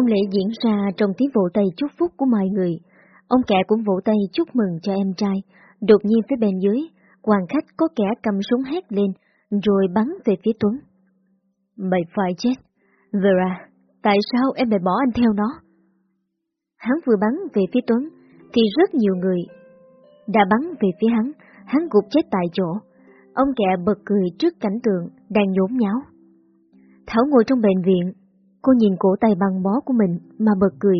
Hôn lễ diễn ra trong tiếng vỗ tay chúc phúc của mọi người. Ông kẻ cũng vỗ tay chúc mừng cho em trai. Đột nhiên phía bên dưới, quan khách có kẻ cầm súng hét lên, rồi bắn về phía Tuấn. Mày phải chết. Vera, tại sao em lại bỏ anh theo nó? Hắn vừa bắn về phía Tuấn, thì rất nhiều người đã bắn về phía hắn, hắn gục chết tại chỗ. Ông kẹ bật cười trước cảnh tượng đang nhốn nháo. Thảo ngồi trong bệnh viện, cô nhìn cổ tay băng bó của mình mà bật cười,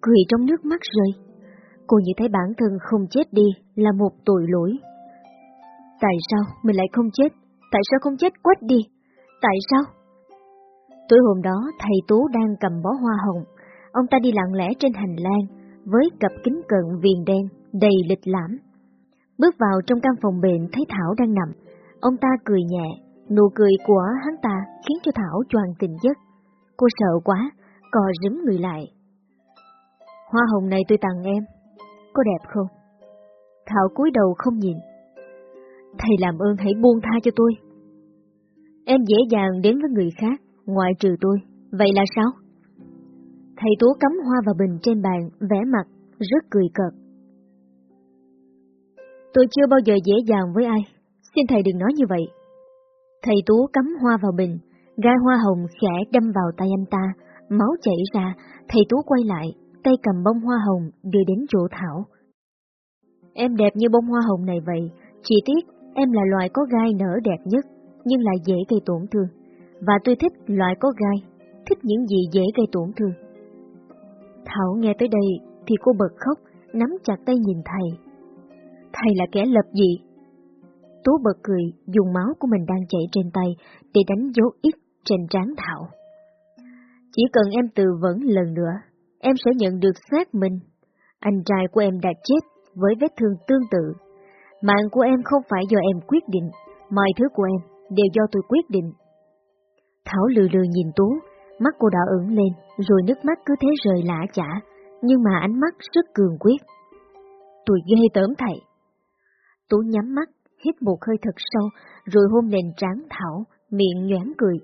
cười trong nước mắt rơi. Cô như thấy bản thân không chết đi là một tội lỗi. Tại sao mình lại không chết? Tại sao không chết quách đi? Tại sao? Tối hôm đó thầy Tú đang cầm bó hoa hồng, ông ta đi lặng lẽ trên hành lang với cặp kính cận viền đen đầy lịch lãm. Bước vào trong căn phòng bệnh thấy Thảo đang nằm, ông ta cười nhẹ, nụ cười của hắn ta khiến cho Thảo choàng tình giấc. Cô sợ quá, cò rúm người lại. Hoa hồng này tôi tặng em, có đẹp không? Thảo cúi đầu không nhìn. Thầy làm ơn hãy buông tha cho tôi. Em dễ dàng đến với người khác, ngoại trừ tôi. Vậy là sao? Thầy Tú cắm hoa vào bình trên bàn, vẽ mặt, rất cười cợt. Tôi chưa bao giờ dễ dàng với ai, xin thầy đừng nói như vậy. Thầy Tú cắm hoa vào bình, gai hoa hồng khẽ đâm vào tay anh ta, máu chảy ra, thầy Tú quay lại, tay cầm bông hoa hồng đưa đến chỗ Thảo. Em đẹp như bông hoa hồng này vậy, chỉ tiếc em là loài có gai nở đẹp nhất, nhưng lại dễ gây tổn thương. Và tôi thích loại có gai, thích những gì dễ gây tổn thương. Thảo nghe tới đây thì cô bật khóc, nắm chặt tay nhìn thầy. Thầy là kẻ lập dị. Tú bật cười, dùng máu của mình đang chảy trên tay để đánh dấu ít trên trán Thảo. Chỉ cần em từ vấn lần nữa, em sẽ nhận được xác mình. Anh trai của em đã chết với vết thương tương tự. Mạng của em không phải do em quyết định, mọi thứ của em đều do tôi quyết định. Thảo lừ lừ nhìn Tú, mắt cô đỏ ửng lên, rồi nước mắt cứ thế rời lã chả, nhưng mà ánh mắt rất cường quyết. Tôi ghê tởm thầy. Tú nhắm mắt, hít một hơi thật sâu, rồi hôn lên trán Thảo, miệng nhoáng cười.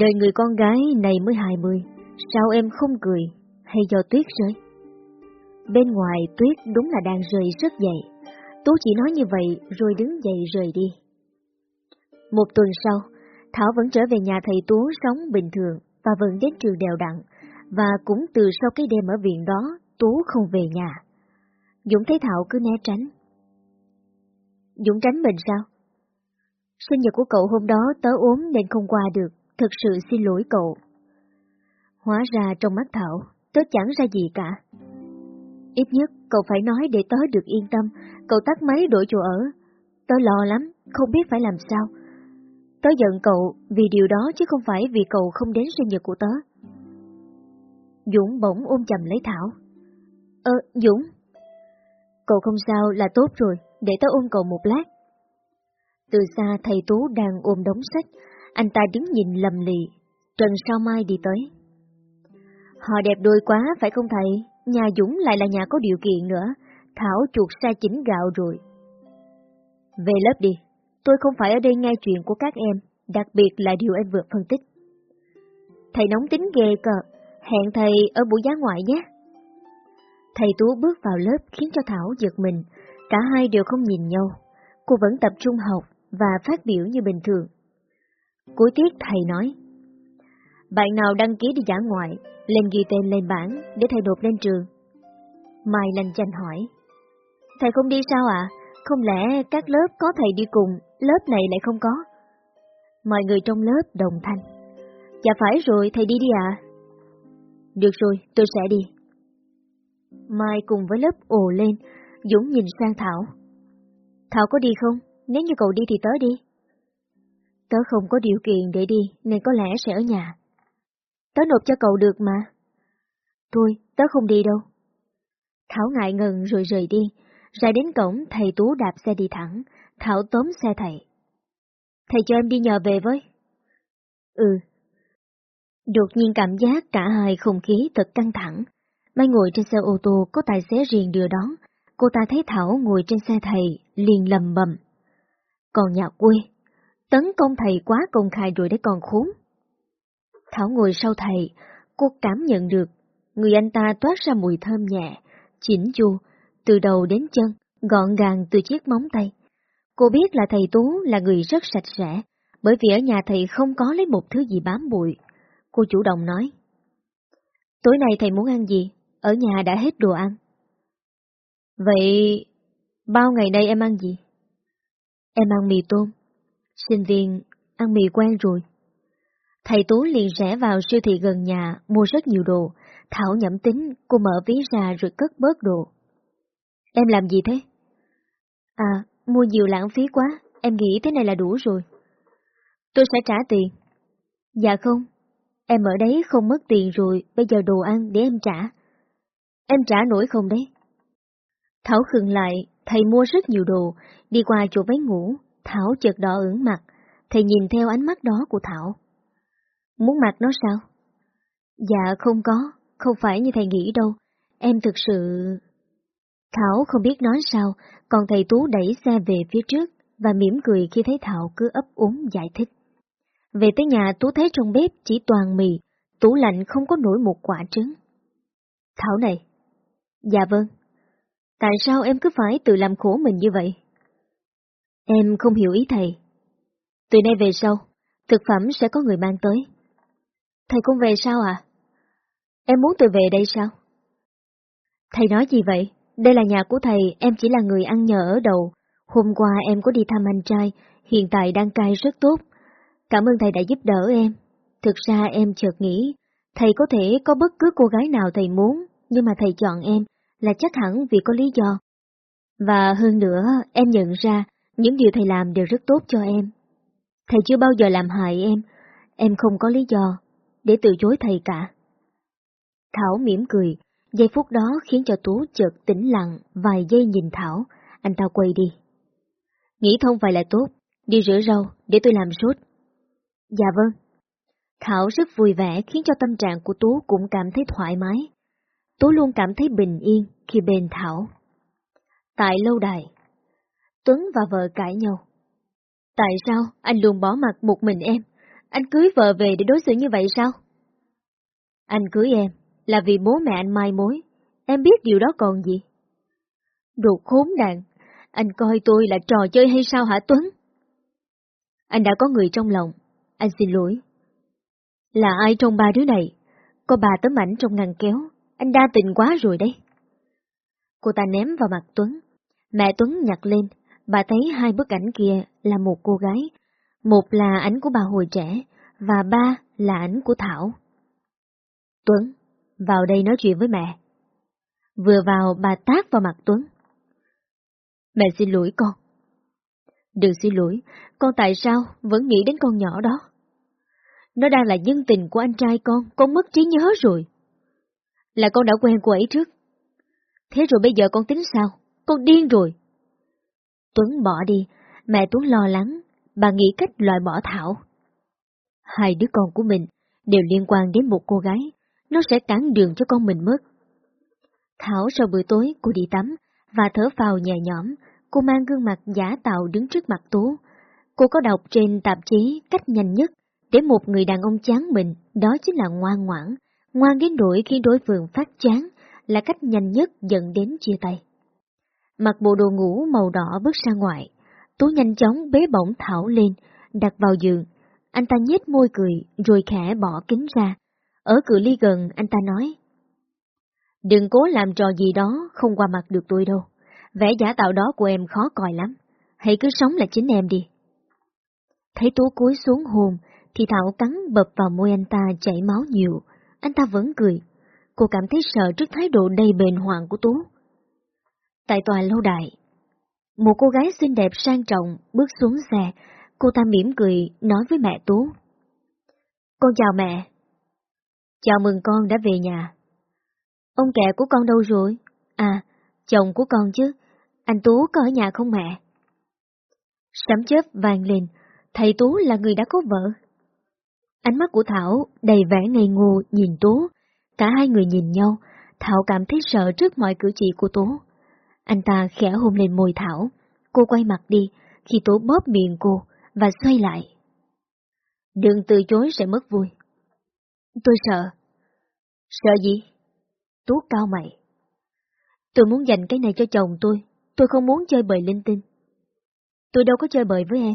Đời người con gái này mới hai mươi, sao em không cười, hay do tuyết rơi? Bên ngoài tuyết đúng là đang rơi rất dày. Tú chỉ nói như vậy rồi đứng dậy rời đi. Một tuần sau, Thảo vẫn trở về nhà thầy Tú sống bình thường và vẫn đến trường đều đặn, và cũng từ sau cái đêm ở viện đó, Tú không về nhà. Dũng thấy Thảo cứ né tránh, Dũng tránh mình sao? Sinh nhật của cậu hôm đó tớ ốm nên không qua được, thật sự xin lỗi cậu. Hóa ra trong mắt Thảo, tớ chẳng ra gì cả. Ít nhất cậu phải nói để tớ được yên tâm, cậu tắt máy đổi chỗ ở. Tớ lo lắm, không biết phải làm sao. Tớ giận cậu vì điều đó chứ không phải vì cậu không đến sinh nhật của tớ. Dũng bỗng ôm chầm lấy Thảo. Ơ, Dũng! Cậu không sao là tốt rồi, để tớ ôm cậu một lát. Từ xa thầy Tú đang ôm đống sách, anh ta đứng nhìn lầm lì, Trần Sao Mai đi tới. Họ đẹp đôi quá, phải không thầy? Nhà Dũng lại là nhà có điều kiện nữa, Thảo chuột xa chính gạo rồi. Về lớp đi, tôi không phải ở đây nghe chuyện của các em, đặc biệt là điều em vừa phân tích. Thầy nóng tính ghê cờ, hẹn thầy ở buổi giá ngoại nhé. Thầy Tú bước vào lớp khiến cho Thảo giật mình, Cả hai đều không nhìn nhau, cô vẫn tập trung học và phát biểu như bình thường. Cuối tiết thầy nói, Bạn nào đăng ký đi giả ngoại, lên ghi tên lên bảng để thầy nộp lên trường. Mai lanh chanh hỏi, Thầy không đi sao ạ? À? Không lẽ các lớp có thầy đi cùng, lớp này lại không có? Mọi người trong lớp đồng thanh. Dạ phải rồi, thầy đi đi ạ. À? Được rồi, tôi sẽ đi. Mai cùng với lớp ồ lên, Dũng nhìn sang Thảo. Thảo có đi không? Nếu như cậu đi thì tớ đi. Tớ không có điều kiện để đi, nên có lẽ sẽ ở nhà. Tớ nộp cho cậu được mà. Thôi, tớ không đi đâu. Thảo ngại ngần rồi rời đi. Ra đến cổng, thầy Tú đạp xe đi thẳng. Thảo tóm xe thầy. Thầy cho em đi nhờ về với. Ừ. Đột nhiên cảm giác cả hai không khí thật căng thẳng. Mai ngồi trên xe ô tô có tài xế riêng đưa đón, cô ta thấy Thảo ngồi trên xe thầy, liền lầm bầm. Còn nhà quê, tấn công thầy quá công khai rồi đấy còn khốn. Thảo ngồi sau thầy, cô cảm nhận được người anh ta toát ra mùi thơm nhẹ, chỉnh chu, từ đầu đến chân, gọn gàng từ chiếc móng tay. Cô biết là thầy Tú là người rất sạch sẽ, bởi vì ở nhà thầy không có lấy một thứ gì bám bụi. Cô chủ động nói. Tối nay thầy muốn ăn gì? Ở nhà đã hết đồ ăn. Vậy, bao ngày nay em ăn gì? Em ăn mì tôm. Sinh viên, ăn mì quen rồi. Thầy Tú liền rẽ vào siêu thị gần nhà, mua rất nhiều đồ. Thảo nhẩm tính, cô mở ví ra rồi cất bớt đồ. Em làm gì thế? À, mua nhiều lãng phí quá, em nghĩ thế này là đủ rồi. Tôi sẽ trả tiền. Dạ không, em ở đấy không mất tiền rồi, bây giờ đồ ăn để em trả. Em trả nổi không đấy? Thảo khừng lại, thầy mua rất nhiều đồ, đi qua chỗ váy ngủ, Thảo chợt đỏ ửng mặt, thầy nhìn theo ánh mắt đó của Thảo. Muốn mặt nó sao? Dạ không có, không phải như thầy nghĩ đâu, em thực sự... Thảo không biết nói sao, còn thầy Tú đẩy xe về phía trước và mỉm cười khi thấy Thảo cứ ấp úng giải thích. Về tới nhà Tú thấy trong bếp chỉ toàn mì, tủ lạnh không có nổi một quả trứng. Thảo này. Dạ vâng. Tại sao em cứ phải tự làm khổ mình như vậy? Em không hiểu ý thầy. Từ nay về sau, thực phẩm sẽ có người mang tới. Thầy cũng về sao à? Em muốn tôi về đây sao? Thầy nói gì vậy? Đây là nhà của thầy, em chỉ là người ăn nhờ ở đầu. Hôm qua em có đi thăm anh trai, hiện tại đang cai rất tốt. Cảm ơn thầy đã giúp đỡ em. Thực ra em chợt nghĩ, thầy có thể có bất cứ cô gái nào thầy muốn, nhưng mà thầy chọn em là chắc hẳn vì có lý do. Và hơn nữa, em nhận ra những điều thầy làm đều rất tốt cho em. Thầy chưa bao giờ làm hại em, em không có lý do để từ chối thầy cả. Thảo mỉm cười, giây phút đó khiến cho Tú chợt tĩnh lặng vài giây nhìn Thảo, anh ta quay đi. Nghĩ thông vậy là tốt, đi rửa rau để tôi làm sốt. Dạ vâng. Thảo rất vui vẻ khiến cho tâm trạng của Tú cũng cảm thấy thoải mái. Tú luôn cảm thấy bình yên khi bên Thảo. Tại lâu đài, Tuấn và vợ cãi nhau. Tại sao anh luôn bỏ mặt một mình em? Anh cưới vợ về để đối xử như vậy sao? Anh cưới em là vì bố mẹ anh mai mối. Em biết điều đó còn gì? Đồ khốn nạn, anh coi tôi là trò chơi hay sao hả Tuấn? Anh đã có người trong lòng, anh xin lỗi. Là ai trong ba đứa này? Có ba tấm ảnh trong ngăn kéo, anh đa tình quá rồi đấy. Cô ta ném vào mặt Tuấn. Mẹ Tuấn nhặt lên, bà thấy hai bức ảnh kia là một cô gái. Một là ảnh của bà hồi trẻ, và ba là ảnh của Thảo. Tuấn, vào đây nói chuyện với mẹ. Vừa vào bà tác vào mặt Tuấn. Mẹ xin lỗi con. Đừng xin lỗi, con tại sao vẫn nghĩ đến con nhỏ đó? Nó đang là nhân tình của anh trai con, con mất trí nhớ rồi. Là con đã quen cô ấy trước. Thế rồi bây giờ con tính sao? Con điên rồi. Tuấn bỏ đi, mẹ Tuấn lo lắng, bà nghĩ cách loại bỏ Thảo. Hai đứa con của mình đều liên quan đến một cô gái, nó sẽ cản đường cho con mình mất. Thảo sau bữa tối cô đi tắm và thở phào nhẹ nhõm, cô mang gương mặt giả tạo đứng trước mặt Tú. Cô có đọc trên tạp chí cách nhanh nhất để một người đàn ông chán mình, đó chính là ngoan ngoãn, ngoan đến nỗi khi đối phương phát chán là cách nhanh nhất dẫn đến chia tay. Mặc bộ đồ ngủ màu đỏ bước ra ngoài, Tú nhanh chóng bế bổng Thảo lên, đặt vào giường. Anh ta nhếch môi cười rồi khẽ bỏ kính ra. Ở cự ly gần anh ta nói, Đừng cố làm trò gì đó không qua mặt được tôi đâu. Vẻ giả tạo đó của em khó coi lắm. Hãy cứ sống là chính em đi. Thấy Tú cúi xuống hồn, thì Thảo cắn bập vào môi anh ta chảy máu nhiều. Anh ta vẫn cười. Cô cảm thấy sợ trước thái độ đầy bền hoàng của Tú. Tại tòa lâu đài, một cô gái xinh đẹp sang trọng bước xuống xe, cô ta mỉm cười nói với mẹ Tú. Con chào mẹ. Chào mừng con đã về nhà. Ông kẹ của con đâu rồi? À, chồng của con chứ. Anh Tú có ở nhà không mẹ? Sấm chớp vang lên, thầy Tú là người đã có vợ. Ánh mắt của Thảo đầy vẻ ngây ngô nhìn Tú. Cả hai người nhìn nhau, Thảo cảm thấy sợ trước mọi cử chỉ của Tú. Anh ta khẽ hôn lên môi Thảo, cô quay mặt đi khi Tú bóp miệng cô và xoay lại. Đừng từ chối sẽ mất vui. Tôi sợ. Sợ gì? Tú cao mày. Tôi muốn dành cái này cho chồng tôi, tôi không muốn chơi bời linh tinh. Tôi đâu có chơi bời với em.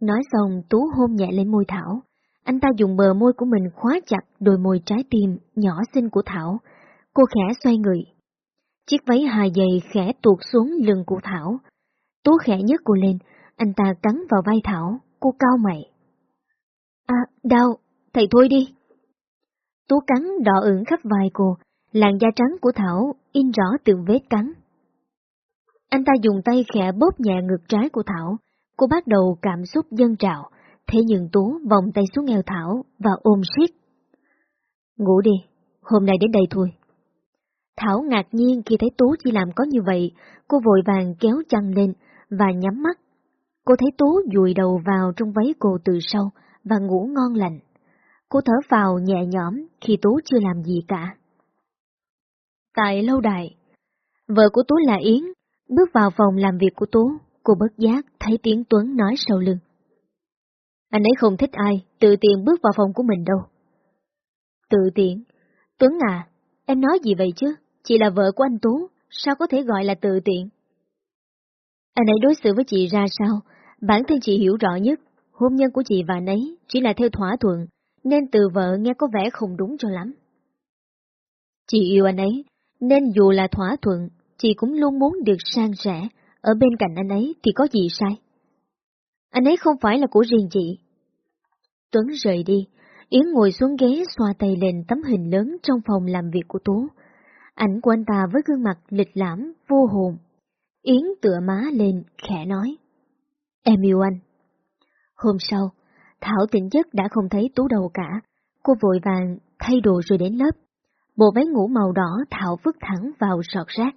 Nói xong Tú hôn nhẹ lên môi Thảo, anh ta dùng bờ môi của mình khóa chặt đôi môi trái tim nhỏ xinh của Thảo, cô khẽ xoay người. Chiếc váy hài dày khẽ tuột xuống lưng của Thảo. Tú khẽ nhấc cô lên, anh ta cắn vào vai Thảo, cô cao mày. À, đau, thầy thôi đi. Tú cắn đỏ ửng khắp vai cô, làn da trắng của Thảo in rõ từng vết cắn. Anh ta dùng tay khẽ bóp nhẹ ngực trái của Thảo, cô bắt đầu cảm xúc dân trào, thế nhưng Tú vòng tay xuống eo Thảo và ôm siết. Ngủ đi, hôm nay đến đây thôi. Thảo ngạc nhiên khi thấy Tú chỉ làm có như vậy, cô vội vàng kéo chăn lên và nhắm mắt. Cô thấy Tú dùi đầu vào trong váy cô từ sau và ngủ ngon lành. Cô thở vào nhẹ nhõm khi Tú chưa làm gì cả. Tại lâu đài, vợ của Tú là Yến, bước vào phòng làm việc của Tú, cô bất giác thấy tiếng Tuấn nói sau lưng. Anh ấy không thích ai, tự tiện bước vào phòng của mình đâu. Tự tiện? Tuấn à, em nói gì vậy chứ? Chị là vợ của anh Tú, sao có thể gọi là tự tiện? Anh ấy đối xử với chị ra sao? Bản thân chị hiểu rõ nhất, hôn nhân của chị và anh ấy chỉ là theo thỏa thuận, nên từ vợ nghe có vẻ không đúng cho lắm. Chị yêu anh ấy, nên dù là thỏa thuận, chị cũng luôn muốn được sang sẻ, ở bên cạnh anh ấy thì có gì sai. Anh ấy không phải là của riêng chị. Tuấn rời đi, Yến ngồi xuống ghế xoa tay lên tấm hình lớn trong phòng làm việc của Tú. Ảnh của anh ta với gương mặt lịch lãm, vô hồn. Yến tựa má lên, khẽ nói. Em yêu anh. Hôm sau, Thảo tỉnh giấc đã không thấy Tú đâu cả. Cô vội vàng thay đồ rồi đến lớp. Bộ váy ngủ màu đỏ Thảo vứt thẳng vào sọt rác.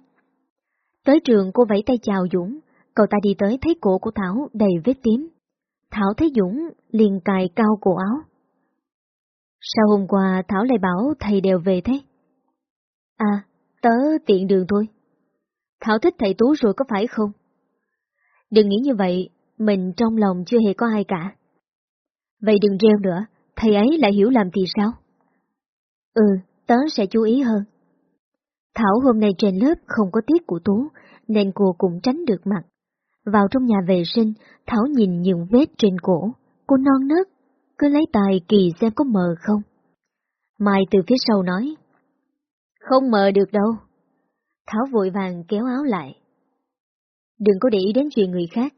Tới trường cô vẫy tay chào Dũng, cậu ta đi tới thấy cổ của Thảo đầy vết tím. Thảo thấy Dũng liền cài cao cổ áo. Sao hôm qua Thảo lại bảo thầy đều về thế? À, tớ tiện đường thôi. Thảo thích thầy Tú rồi có phải không? Đừng nghĩ như vậy, mình trong lòng chưa hề có ai cả. Vậy đừng reo nữa, thầy ấy lại hiểu làm thì sao? Ừ, tớ sẽ chú ý hơn. Thảo hôm nay trên lớp không có tiết của Tú, nên cô cũng tránh được mặt. Vào trong nhà vệ sinh, Thảo nhìn những vết trên cổ, cô non nớt, cứ lấy tài kỳ xem có mờ không. Mai từ phía sau nói, không mờ được đâu. Thảo vội vàng kéo áo lại. Đừng có để ý đến chuyện người khác.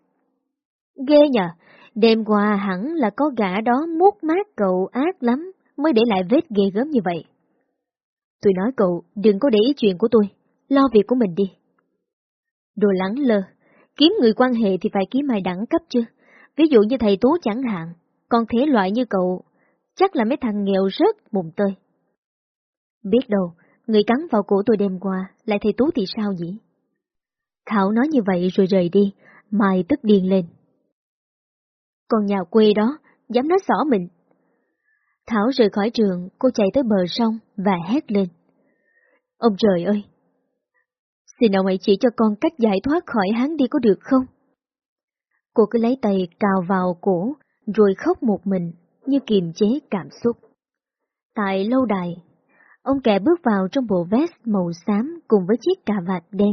Ghê nhờ, đêm qua hẳn là có gã đó mút mát cậu ác lắm mới để lại vết ghê gớm như vậy. Tôi nói cậu đừng có để ý chuyện của tôi, lo việc của mình đi. Đồ lắng lơ, kiếm người quan hệ thì phải kiếm ai đẳng cấp chứ. Ví dụ như thầy Tú chẳng hạn, còn thế loại như cậu, chắc là mấy thằng nghèo rớt bụng tơi. Biết đâu, người cắn vào cổ tôi đêm qua, lại thầy Tú thì sao nhỉ? Thảo nói như vậy rồi rời đi, Mai tức điên lên. Còn nhà quê đó, dám nói xỏ mình. Thảo rời khỏi trường, cô chạy tới bờ sông và hét lên. Ông trời ơi! Xin ông hãy chỉ cho con cách giải thoát khỏi hắn đi có được không? Cô cứ lấy tay cào vào cổ, rồi khóc một mình, như kiềm chế cảm xúc. Tại lâu đài, ông kẻ bước vào trong bộ vest màu xám cùng với chiếc cà vạt đen.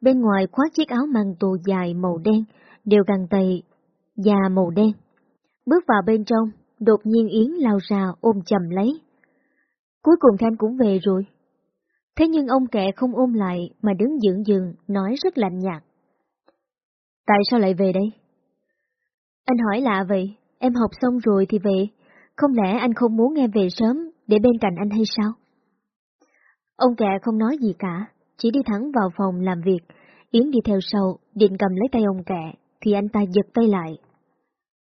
Bên ngoài khoác chiếc áo măng tù dài màu đen, đều găng tay, và màu đen. Bước vào bên trong, đột nhiên Yến lao ra ôm chầm lấy. Cuối cùng Thanh cũng về rồi. Thế nhưng ông kẻ không ôm lại mà đứng dưỡng dừng, nói rất lạnh nhạt. Tại sao lại về đây? Anh hỏi lạ vậy, em học xong rồi thì về, không lẽ anh không muốn em về sớm để bên cạnh anh hay sao? Ông kẹ không nói gì cả, chỉ đi thẳng vào phòng làm việc, Yến đi theo sau, định cầm lấy tay ông kẹ, thì anh ta giật tay lại.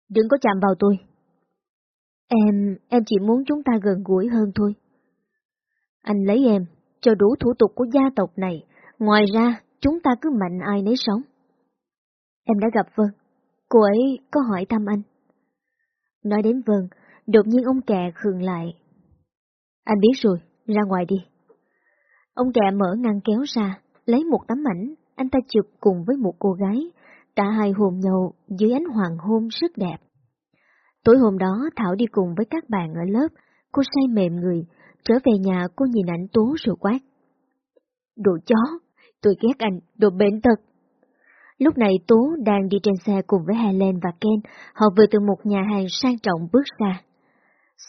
Đừng có chạm vào tôi. Em, em chỉ muốn chúng ta gần gũi hơn thôi. Anh lấy em, cho đủ thủ tục của gia tộc này, ngoài ra chúng ta cứ mạnh ai nấy sống. Em đã gặp Vân, cô ấy có hỏi thăm anh. Nói đến Vân, đột nhiên ông kẹ khường lại. Anh biết rồi, ra ngoài đi. Ông kẹ mở ngăn kéo ra, lấy một tấm ảnh, anh ta chụp cùng với một cô gái, cả hai hồn nhau dưới ánh hoàng hôn rất đẹp. Tối hôm đó Thảo đi cùng với các bạn ở lớp, cô say mềm người, Trở về nhà cô nhìn ảnh Tú rồi quát. Đồ chó, tôi ghét anh, đồ bệnh tật. Lúc này Tú đang đi trên xe cùng với Helen và Ken, họ vừa từ một nhà hàng sang trọng bước ra.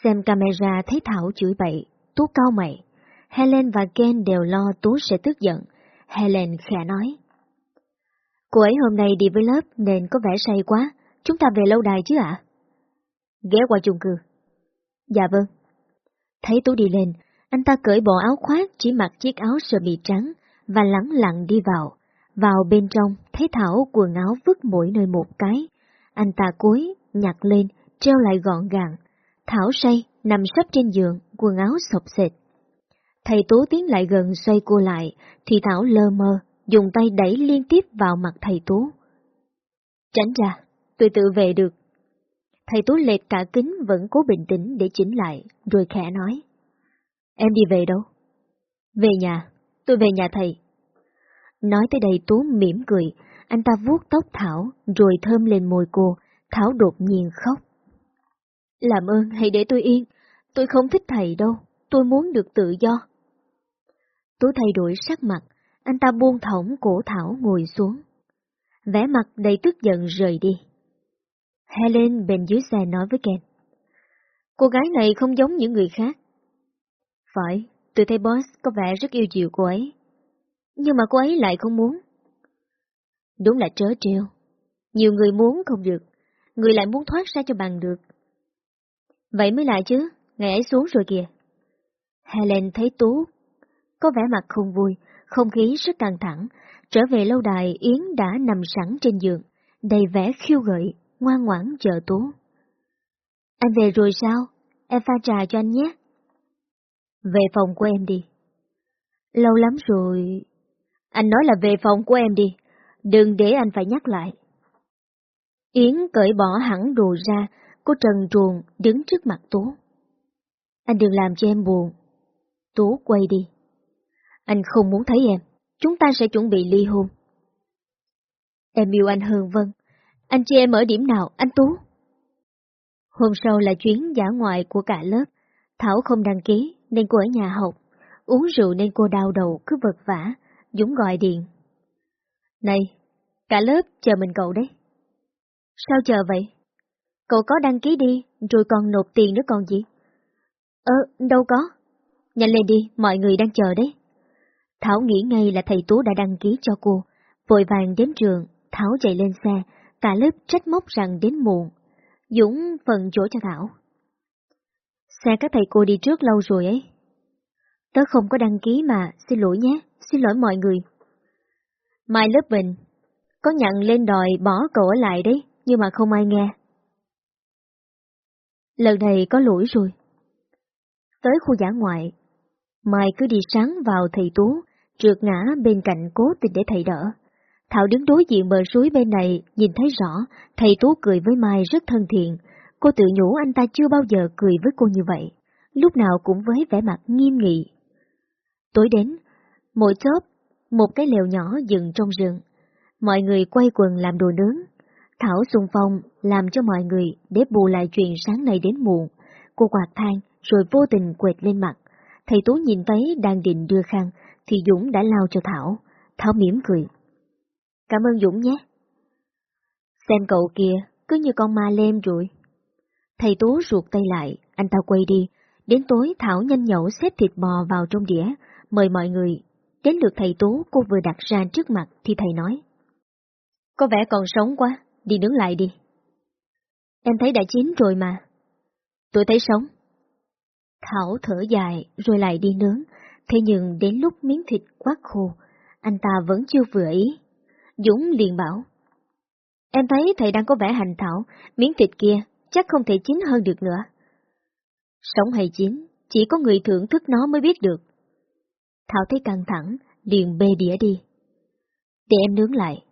Xem camera thấy Thảo chửi bậy, Tú cao mày. Helen và Ken đều lo Tú sẽ tức giận. Helen khẽ nói. Cô ấy hôm nay đi với lớp nên có vẻ say quá, chúng ta về lâu đài chứ ạ? Ghé qua chung cư. Dạ vâng. Thấy Tú đi lên, anh ta cởi bộ áo khoác chỉ mặc chiếc áo sơ mi trắng và lắng lặng đi vào. Vào bên trong, thấy Thảo quần áo vứt mỗi nơi một cái. Anh ta cúi, nhặt lên, treo lại gọn gàng. Thảo say, nằm sấp trên giường, quần áo sọc sệt. Thầy Tú tiến lại gần xoay cô lại, thì Thảo lơ mơ, dùng tay đẩy liên tiếp vào mặt thầy Tú. Tránh ra, tôi tự về được. Thầy Tú lệch cả kính vẫn cố bình tĩnh để chỉnh lại, rồi khẽ nói. Em đi về đâu? Về nhà, tôi về nhà thầy. Nói tới đây Tú mỉm cười, anh ta vuốt tóc Thảo, rồi thơm lên môi cô, Thảo đột nhiên khóc. Làm ơn hãy để tôi yên, tôi không thích thầy đâu, tôi muốn được tự do. Tú thay đổi sắc mặt, anh ta buông thõng cổ Thảo ngồi xuống. Vẻ mặt đầy tức giận rời đi. Helen bên dưới xe nói với Ken. Cô gái này không giống những người khác. Phải, tôi thấy boss có vẻ rất yêu chiều cô ấy. Nhưng mà cô ấy lại không muốn. Đúng là trớ trêu. Nhiều người muốn không được, người lại muốn thoát ra cho bằng được. Vậy mới lại chứ, ngày ấy xuống rồi kìa. Helen thấy Tú, có vẻ mặt không vui, không khí rất căng thẳng. Trở về lâu đài Yến đã nằm sẵn trên giường, đầy vẻ khiêu gợi, ngoan ngoãn chờ Tú. Anh về rồi sao? Em pha trà cho anh nhé. Về phòng của em đi. Lâu lắm rồi... Anh nói là về phòng của em đi, đừng để anh phải nhắc lại. Yến cởi bỏ hẳn đồ ra, cô trần truồng đứng trước mặt Tú. Anh đừng làm cho em buồn. Tú quay đi. Anh không muốn thấy em, chúng ta sẽ chuẩn bị ly hôn. Em yêu anh hơn Vân. Anh chị em ở điểm nào, anh Tú? Hôm sau là chuyến giả ngoại của cả lớp. Thảo không đăng ký nên cô ở nhà học. Uống rượu nên cô đau đầu cứ vật vả. Dũng gọi điện. Này, cả lớp chờ mình cậu đấy. Sao chờ vậy? Cậu có đăng ký đi, rồi còn nộp tiền nữa còn gì? Ờ, đâu có. Nhanh lên đi, mọi người đang chờ đấy. Thảo nghĩ ngay là thầy Tú đã đăng ký cho cô. Vội vàng đến trường, Thảo chạy lên xe, cả lớp trách móc rằng đến muộn. Dũng phần chỗ cho Thảo. Xe các thầy cô đi trước lâu rồi ấy. Tớ không có đăng ký mà, xin lỗi nhé, xin lỗi mọi người. Mai lớp Bình, có nhận lên đòi bỏ cậu ở lại đấy, nhưng mà không ai nghe. Lần này có lỗi rồi. Tới khu giả ngoại, Mai cứ đi sáng vào thầy Tú, trượt ngã bên cạnh cố tình để thầy đỡ. Thảo đứng đối diện bờ suối bên này, nhìn thấy rõ, thầy Tú cười với Mai rất thân thiện. Cô tự nhủ anh ta chưa bao giờ cười với cô như vậy, lúc nào cũng với vẻ mặt nghiêm nghị. Tối đến, mỗi chớp, một cái lều nhỏ dừng trong rừng. Mọi người quay quần làm đồ nướng. Thảo xung phong làm cho mọi người để bù lại chuyện sáng nay đến muộn. Cô quạt than rồi vô tình quệt lên mặt. Thầy Tú nhìn thấy đang định đưa khăn thì Dũng đã lao cho Thảo. Thảo mỉm cười. Cảm ơn Dũng nhé. Xem cậu kia, cứ như con ma lem rồi. Thầy Tú ruột tay lại, anh ta quay đi. Đến tối Thảo nhanh nhậu xếp thịt bò vào trong đĩa, mời mọi người. Đến lượt thầy Tú cô vừa đặt ra trước mặt thì thầy nói. Có vẻ còn sống quá, đi nướng lại đi. Em thấy đã chín rồi mà. Tôi thấy sống. Thảo thở dài rồi lại đi nướng, thế nhưng đến lúc miếng thịt quá khô, anh ta vẫn chưa vừa ý. Dũng liền bảo. Em thấy thầy đang có vẻ hành thảo, miếng thịt kia chắc không thể chín hơn được nữa. Sống hay chín, chỉ có người thưởng thức nó mới biết được. Thảo thấy căng thẳng, liền bê đĩa đi. Để em nướng lại.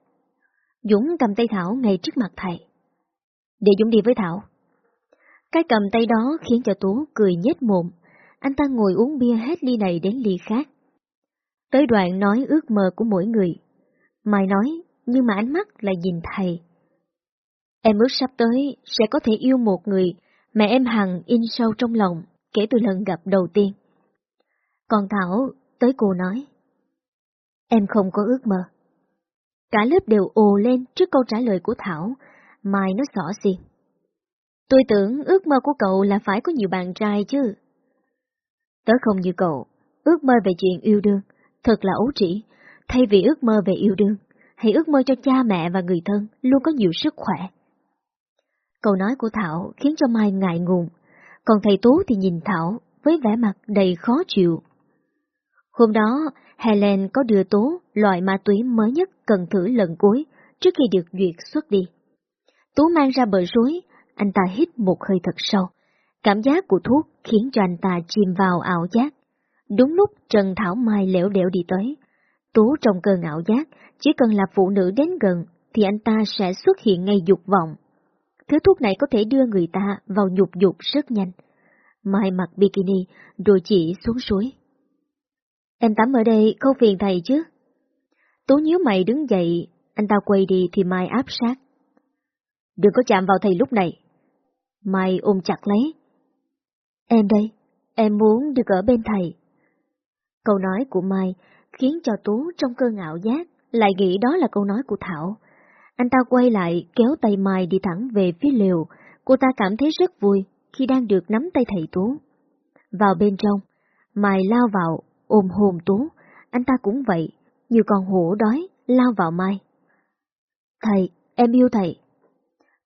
Dũng cầm tay Thảo ngay trước mặt thầy. Để Dũng đi với Thảo. Cái cầm tay đó khiến cho Tú cười nhếch mồm. Anh ta ngồi uống bia hết ly này đến ly khác. Tới đoạn nói ước mơ của mỗi người. Mai nói, nhưng mà ánh mắt lại nhìn thầy. Em ước sắp tới sẽ có thể yêu một người mà em hằng in sâu trong lòng kể từ lần gặp đầu tiên. Còn Thảo tới cô nói. Em không có ước mơ. Cả lớp đều ồ lên trước câu trả lời của Thảo, Mai nó xỏ xiên. Tôi tưởng ước mơ của cậu là phải có nhiều bạn trai chứ. Tớ không như cậu, ước mơ về chuyện yêu đương, thật là ấu trĩ. Thay vì ước mơ về yêu đương, hãy ước mơ cho cha mẹ và người thân luôn có nhiều sức khỏe. Câu nói của Thảo khiến cho Mai ngại ngùng, còn thầy Tú thì nhìn Thảo với vẻ mặt đầy khó chịu. Hôm đó, Helen có đưa Tú loại ma túy mới nhất cần thử lần cuối trước khi được duyệt xuất đi. Tú mang ra bờ suối, anh ta hít một hơi thật sâu. Cảm giác của thuốc khiến cho anh ta chìm vào ảo giác. Đúng lúc Trần Thảo Mai lẻo đẻo đi tới. Tú trong cơn ảo giác, chỉ cần là phụ nữ đến gần thì anh ta sẽ xuất hiện ngay dục vọng. Thứ thuốc này có thể đưa người ta vào nhục dục rất nhanh. Mai mặc bikini rồi chỉ xuống suối. Em tắm ở đây không phiền thầy chứ? Tú nhíu mày đứng dậy, anh ta quay đi thì Mai áp sát. Đừng có chạm vào thầy lúc này. Mai ôm chặt lấy. Em đây, em muốn được ở bên thầy. Câu nói của Mai khiến cho Tú trong cơn ngạo giác lại nghĩ đó là câu nói của Thảo. Anh ta quay lại kéo tay Mai đi thẳng về phía liều, cô ta cảm thấy rất vui khi đang được nắm tay thầy Tú. Vào bên trong, Mai lao vào, ôm hồn Tú, anh ta cũng vậy, như con hổ đói, lao vào Mai. Thầy, em yêu thầy.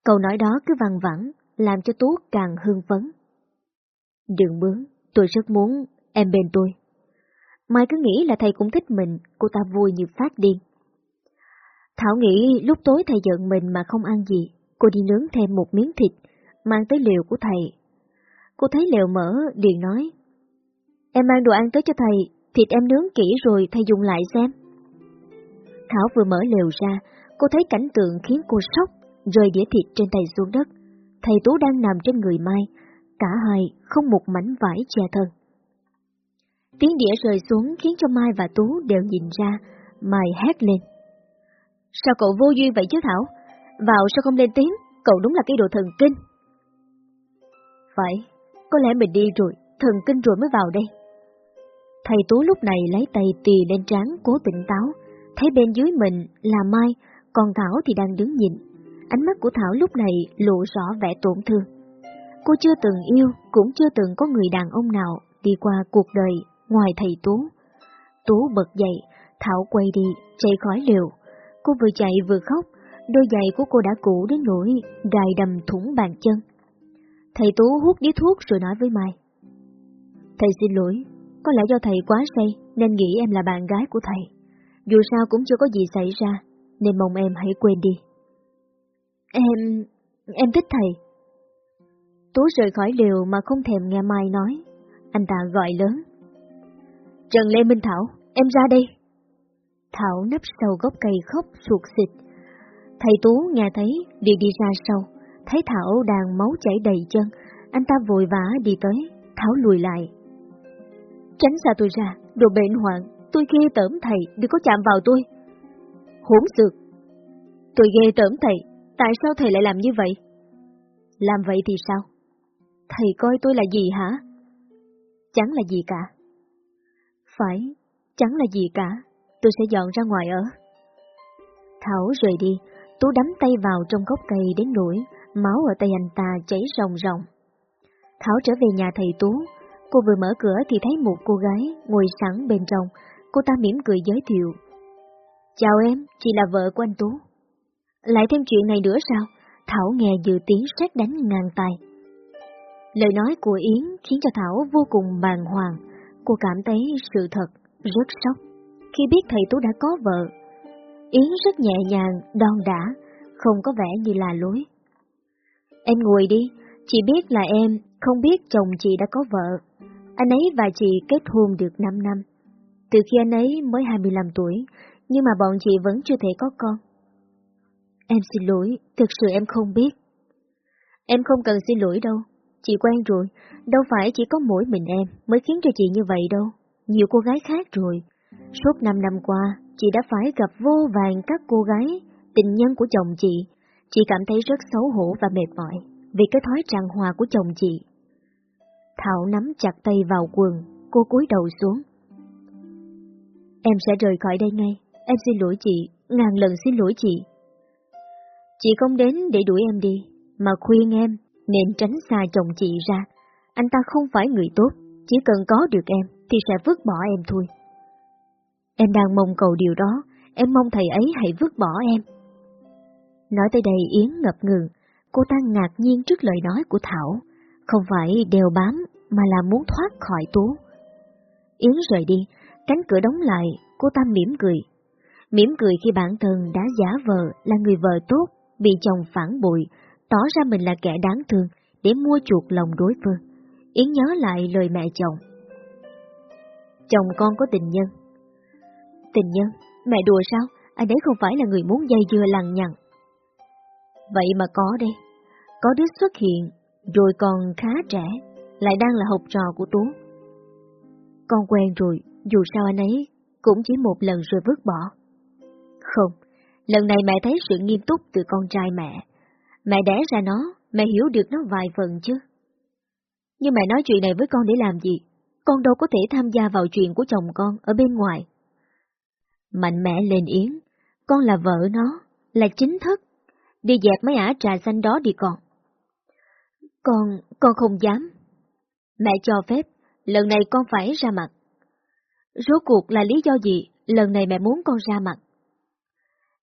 Câu nói đó cứ vang vẳng, làm cho Tú càng hưng phấn. Đừng bướng, tôi rất muốn em bên tôi. Mai cứ nghĩ là thầy cũng thích mình, cô ta vui như phát điên. Thảo nghĩ lúc tối thầy giận mình mà không ăn gì, cô đi nướng thêm một miếng thịt, mang tới liều của thầy. Cô thấy liều mở, liền nói. Em mang đồ ăn tới cho thầy, thịt em nướng kỹ rồi thầy dùng lại xem. Thảo vừa mở lều ra, cô thấy cảnh tượng khiến cô sốc, rơi đĩa thịt trên tay xuống đất. Thầy Tú đang nằm trên người Mai, cả hai không một mảnh vải che thân. Tiếng đĩa rơi xuống khiến cho Mai và Tú đều nhìn ra, Mai hét lên. Sao cậu vô duyên vậy chứ Thảo? Vào sao không lên tiếng, cậu đúng là cái đồ thần kinh. Phải, có lẽ mình đi rồi, thần kinh rồi mới vào đây. Thầy Tú lúc này lấy tay tì lên trán cố tỉnh táo, thấy bên dưới mình là Mai, còn Thảo thì đang đứng nhìn. Ánh mắt của Thảo lúc này lộ rõ vẻ tổn thương. Cô chưa từng yêu, cũng chưa từng có người đàn ông nào đi qua cuộc đời ngoài thầy Tú. Tú bật dậy, Thảo quay đi, chạy khỏi liều. Cô vừa chạy vừa khóc, đôi giày của cô đã cũ đến nỗi đài đầm thủng bàn chân. Thầy Tú hút điếu thuốc rồi nói với Mai. Thầy xin lỗi, có lẽ do thầy quá say nên nghĩ em là bạn gái của thầy. Dù sao cũng chưa có gì xảy ra, nên mong em hãy quên đi. Em... em thích thầy. Tú rời khỏi liều mà không thèm nghe Mai nói. Anh ta gọi lớn. Trần Lê Minh Thảo, em ra đây. Thảo nấp sau gốc cây khóc suột xịt. Thầy Tú nghe thấy, liền đi ra sau, thấy Thảo đang máu chảy đầy chân, anh ta vội vã đi tới, Thảo lùi lại. Tránh xa tôi ra, đồ bệnh hoạn, tôi ghê tởm thầy, đừng có chạm vào tôi. Hốn xược. Tôi ghê tởm thầy, tại sao thầy lại làm như vậy? Làm vậy thì sao? Thầy coi tôi là gì hả? Chẳng là gì cả. Phải, chẳng là gì cả, tôi sẽ dọn ra ngoài ở. Thảo rời đi, Tú đắm tay vào trong gốc cây đến nỗi máu ở tay anh ta chảy ròng ròng. Thảo trở về nhà thầy Tú, cô vừa mở cửa thì thấy một cô gái ngồi sẵn bên trong, cô ta mỉm cười giới thiệu. Chào em, chị là vợ của anh Tú. Lại thêm chuyện này nữa sao? Thảo nghe dự tiếng sát đánh ngang tay. Lời nói của Yến khiến cho Thảo vô cùng bàng hoàng, cô cảm thấy sự thật rất sốc khi biết thầy Tú đã có vợ. Yến rất nhẹ nhàng, đon đã, không có vẻ như là lối. Em ngồi đi, chị biết là em không biết chồng chị đã có vợ. Anh ấy và chị kết hôn được 5 năm. Từ khi anh ấy mới 25 tuổi, nhưng mà bọn chị vẫn chưa thể có con. Em xin lỗi, thực sự em không biết. Em không cần xin lỗi đâu, chị quen rồi, đâu phải chỉ có mỗi mình em mới khiến cho chị như vậy đâu, nhiều cô gái khác rồi. Suốt 5 năm qua, chị đã phải gặp vô vàng các cô gái, tình nhân của chồng chị. Chị cảm thấy rất xấu hổ và mệt mỏi vì cái thói tràn hòa của chồng chị. Thảo nắm chặt tay vào quần, cô cúi đầu xuống. Em sẽ rời khỏi đây ngay. Em xin lỗi chị, ngàn lần xin lỗi chị. Chị không đến để đuổi em đi, mà khuyên em nên tránh xa chồng chị ra. Anh ta không phải người tốt, chỉ cần có được em thì sẽ vứt bỏ em thôi. Em đang mong cầu điều đó, em mong thầy ấy hãy vứt bỏ em. Nói tới đây Yến ngập ngừng, cô ta ngạc nhiên trước lời nói của Thảo, không phải đeo bám mà là muốn thoát khỏi Tú. Yến rời đi, cánh cửa đóng lại, cô ta mỉm cười. Mỉm cười khi bản thân đã giả vờ là người vợ tốt, bị chồng phản bội, tỏ ra mình là kẻ đáng thương để mua chuộc lòng đối phương. Yến nhớ lại lời mẹ chồng. Chồng con có tình nhân. Tình nhân? Mẹ đùa sao? Anh ấy không phải là người muốn dây dưa lằng nhằng. Vậy mà có đây. Có đứa xuất hiện, rồi còn khá trẻ, lại đang là học trò của Tú. Con quen rồi, dù sao anh ấy cũng chỉ một lần rồi vứt bỏ. Không, lần này mẹ thấy sự nghiêm túc từ con trai mẹ. Mẹ đẻ ra nó, mẹ hiểu được nó vài phần chứ. Nhưng mẹ nói chuyện này với con để làm gì? Con đâu có thể tham gia vào chuyện của chồng con ở bên ngoài. Mạnh mẽ lên Yến, con là vợ nó, là chính thức. Đi dẹp mấy ả trà xanh đó đi con. Con, con không dám. Mẹ cho phép, lần này con phải ra mặt. Rốt cuộc là lý do gì lần này mẹ muốn con ra mặt?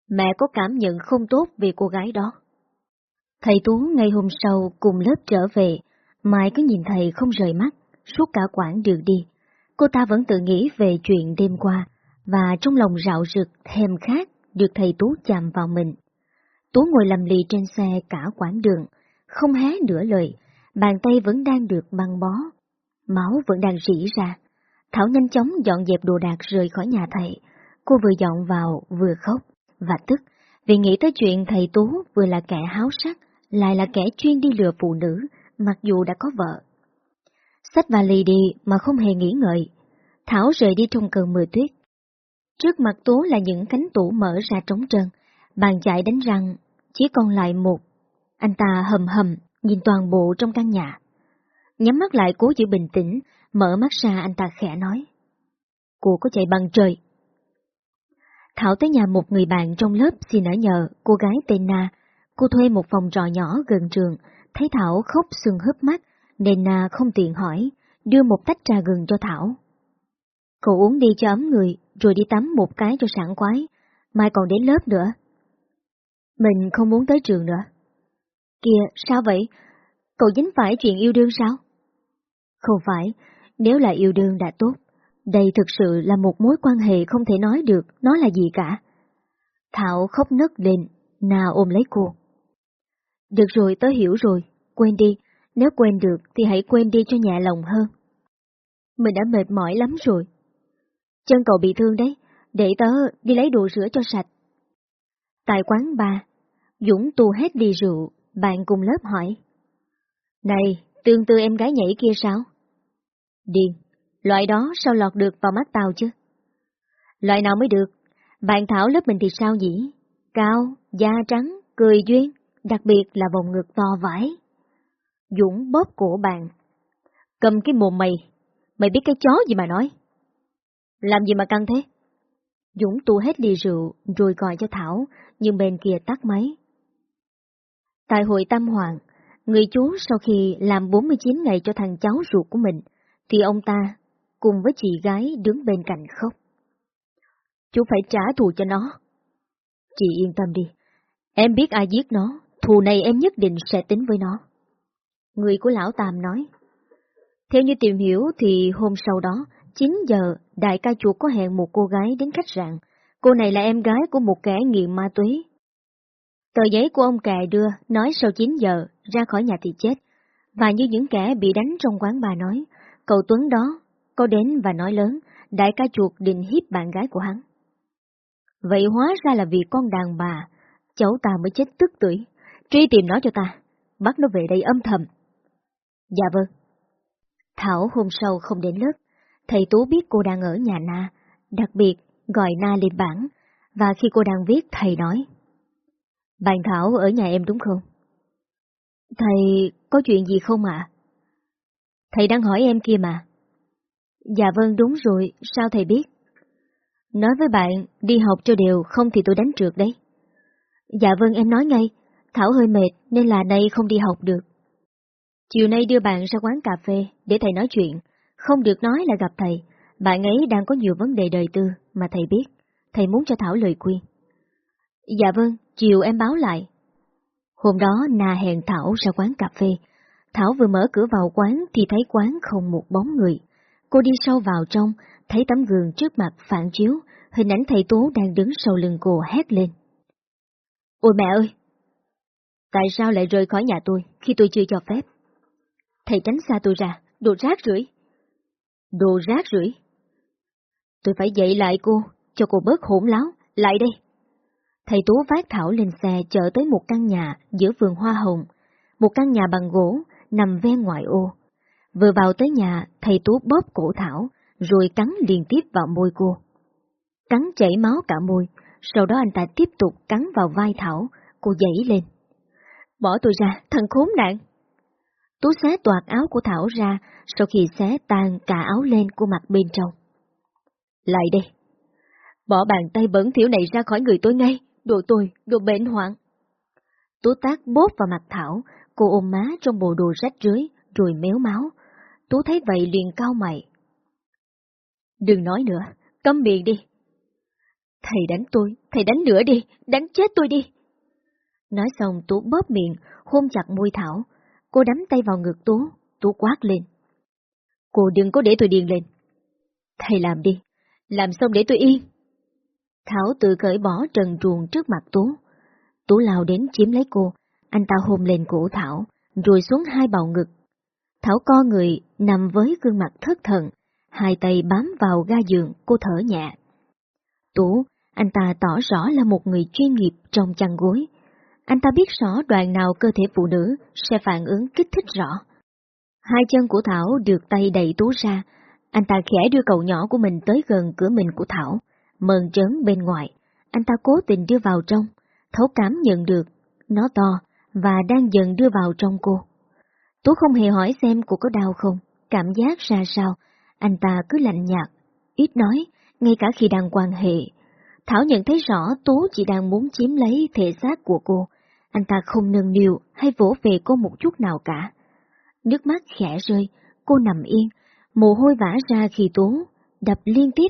Mẹ có cảm nhận không tốt về cô gái đó. Thầy Tú ngày hôm sau cùng lớp trở về, Mai cứ nhìn thầy không rời mắt, suốt cả quãng đường đi. Cô ta vẫn tự nghĩ về chuyện đêm qua, và trong lòng rạo rực thèm khát được thầy Tú chạm vào mình. Tú ngồi lầm lì trên xe cả quãng đường, không hé nửa lời, bàn tay vẫn đang được băng bó, máu vẫn đang rỉ ra. Thảo nhanh chóng dọn dẹp đồ đạc rời khỏi nhà thầy, cô vừa dọn vào vừa khóc và tức vì nghĩ tới chuyện thầy Tú vừa là kẻ háo sắc, lại là kẻ chuyên đi lừa phụ nữ, mặc dù đã có vợ. Xách vali đi mà không hề nghĩ ngợi, Thảo rời đi trong cơn mưa tuyết. Trước mặt Tố là những cánh tủ mở ra trống trơn, bàn chạy đánh răng, chỉ còn lại một. Anh ta hầm hầm, nhìn toàn bộ trong căn nhà. Nhắm mắt lại cố giữ bình tĩnh, mở mắt ra anh ta khẽ nói. Cô có chạy bằng trời. Thảo tới nhà một người bạn trong lớp xin ở nhờ, cô gái tên Na. Cô thuê một phòng trọ nhỏ gần trường, thấy Thảo khóc sưng hớp mắt, nên Na không tiện hỏi, đưa một tách trà gừng cho Thảo. Cậu uống đi cho ấm người, rồi đi tắm một cái cho sảng quái, mai còn đến lớp nữa. Mình không muốn tới trường nữa. Kìa, sao vậy? Cậu dính phải chuyện yêu đương sao? Không phải, nếu là yêu đương đã tốt. Đây thực sự là một mối quan hệ không thể nói được nó là gì cả. Thảo khóc nấc lên, Na ôm lấy cô. Được rồi, tớ hiểu rồi, quên đi, nếu quên được thì hãy quên đi cho nhẹ lòng hơn. Mình đã mệt mỏi lắm rồi. Chân cậu bị thương đấy, để tớ đi lấy đồ rửa cho sạch. Tại quán ba, Dũng tu hết ly rượu, bạn cùng lớp hỏi. Này, tương tư em gái nhảy kia sao? điền loại đó sao lọt được vào mắt tao chứ? Loại nào mới được? Bạn Thảo lớp mình thì sao nhỉ? Cao, da trắng, cười duyên, đặc biệt là vòng ngực to vải. Dũng bóp cổ bạn. Cầm cái mồm mày, mày biết cái chó gì mà nói? Làm gì mà căng thế? Dũng tu hết ly rượu rồi gọi cho Thảo, nhưng bên kia tắt máy. Tại hội Tam Hoàng, người chú sau khi làm 49 ngày cho thằng cháu ruột của mình, thì ông ta cùng với chị gái đứng bên cạnh khóc. Chú phải trả thù cho nó. Chị yên tâm đi, em biết ai giết nó, thù này em nhất định sẽ tính với nó. Người của lão Tam nói. Theo như tìm hiểu thì hôm sau đó, 9 giờ, đại ca chuột có hẹn một cô gái đến khách sạn. Cô này là em gái của một kẻ nghiện ma túy. Tờ giấy của ông kè đưa, nói sau 9 giờ, ra khỏi nhà thì chết. Và như những kẻ bị đánh trong quán bà nói, cậu Tuấn đó, có đến và nói lớn, đại ca chuột định hiếp bạn gái của hắn. Vậy hóa ra là vì con đàn bà, cháu ta mới chết tức tuổi. Truy tìm nó cho ta, bắt nó về đây âm thầm. Dạ vâng. Thảo hôm sau không đến lớp, thầy Tú biết cô đang ở nhà Na, đặc biệt gọi Na lên bảng, và khi cô đang viết thầy nói. Bạn Thảo ở nhà em đúng không? Thầy có chuyện gì không ạ? Thầy đang hỏi em kia mà. Dạ vâng đúng rồi, sao thầy biết? Nói với bạn, đi học cho đều, không thì tôi đánh trượt đấy. Dạ vâng em nói ngay, Thảo hơi mệt nên là nay không đi học được. Chiều nay đưa bạn ra quán cà phê để thầy nói chuyện, không được nói là gặp thầy, bạn ấy đang có nhiều vấn đề đời tư mà thầy biết, thầy muốn cho Thảo lời khuyên. Dạ vâng, chiều em báo lại. Hôm đó Na hẹn Thảo ra quán cà phê. Thảo vừa mở cửa vào quán thì thấy quán không một bóng người. Cô đi sâu vào trong, thấy tấm gương trước mặt phản chiếu, hình ảnh thầy Tú đang đứng sau lưng cô hét lên. Ôi mẹ ơi! Tại sao lại rời khỏi nhà tôi khi tôi chưa cho phép? Thầy tránh xa tôi ra, đồ rác rưởi. Đồ rác rưởi? Tôi phải dậy lại cô, cho cô bớt hỗn láo, lại đây. Thầy Tú vác Thảo lên xe chở tới một căn nhà giữa vườn hoa hồng, một căn nhà bằng gỗ nằm ven ngoại ô. Vừa vào tới nhà, thầy Tú bóp cổ Thảo, rồi cắn liên tiếp vào môi cô. Cắn chảy máu cả môi, sau đó anh ta tiếp tục cắn vào vai Thảo, cô dậy lên. Bỏ tôi ra, thằng khốn nạn! Tú xé toạt áo của Thảo ra, sau khi xé tan cả áo lên của mặt bên trong. Lại đây! Bỏ bàn tay bẩn thiểu này ra khỏi người tôi ngay, đồ tôi, đồ bệnh hoạn. Tú tác bóp vào mặt Thảo, cô ôm má trong bộ đồ rách rưới, rồi méo máu. Tú thấy vậy liền cao mày. Đừng nói nữa, câm miệng đi. Thầy đánh tôi, thầy đánh nữa đi, đánh chết tôi đi. Nói xong Tú bóp miệng, hôn chặt môi Thảo. Cô đắm tay vào ngực Tú, Tú quát lên. Cô đừng có để tôi điên lên. Thầy làm đi, làm xong để tôi yên. Thảo tự cởi bỏ trần truồng trước mặt Tú. Tú lao đến chiếm lấy cô, anh ta hôn lên cổ Thảo, rồi xuống hai bào ngực. Thảo co người, nằm với gương mặt thất thần, hai tay bám vào ga giường, cô thở nhẹ. Tú, anh ta tỏ rõ là một người chuyên nghiệp trong chăn gối. Anh ta biết rõ đoạn nào cơ thể phụ nữ sẽ phản ứng kích thích rõ. Hai chân của Thảo được tay đẩy Tú ra, anh ta khẽ đưa cậu nhỏ của mình tới gần cửa mình của Thảo, mờn trớn bên ngoài. Anh ta cố tình đưa vào trong, thấu cảm nhận được, nó to, và đang dần đưa vào trong cô. Tú không hề hỏi xem cô có đau không, cảm giác ra sao, anh ta cứ lạnh nhạt, ít nói, ngay cả khi đang quan hệ. Thảo nhận thấy rõ Tú chỉ đang muốn chiếm lấy thể xác của cô, anh ta không nâng niu hay vỗ về cô một chút nào cả. Nước mắt khẽ rơi, cô nằm yên, mồ hôi vã ra khi Tú đập liên tiếp.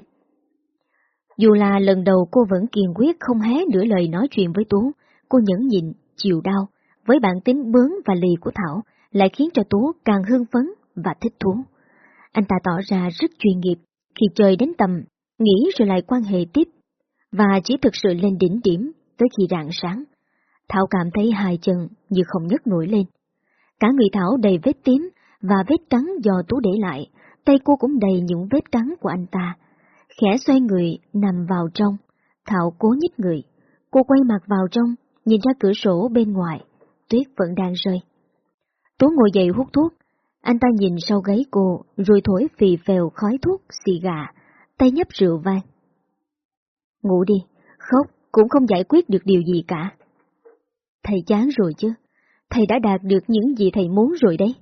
Dù là lần đầu cô vẫn kiên quyết không hé nửa lời nói chuyện với Tú, cô nhẫn nhịn, chịu đau, với bản tính bướng và lì của Thảo, lại khiến cho Tú càng hưng phấn và thích thú. Anh ta tỏ ra rất chuyên nghiệp, khi chơi đến tầm, nghĩ rồi lại quan hệ tiếp, và chỉ thực sự lên đỉnh điểm tới khi rạng sáng. Thảo cảm thấy hai chân như không nhấc nổi lên. Cả người Thảo đầy vết tím và vết cắn do Tú để lại, tay cô cũng đầy những vết cắn của anh ta. Khẽ xoay người, nằm vào trong, Thảo cố nhích người. Cô quay mặt vào trong, nhìn ra cửa sổ bên ngoài, tuyết vẫn đang rơi. Tú ngồi dậy hút thuốc, anh ta nhìn sau gáy cô, rồi thổi phì phèo khói thuốc, xì gà, tay nhấp rượu vang. Ngủ đi, khóc cũng không giải quyết được điều gì cả. Thầy chán rồi chứ, thầy đã đạt được những gì thầy muốn rồi đấy.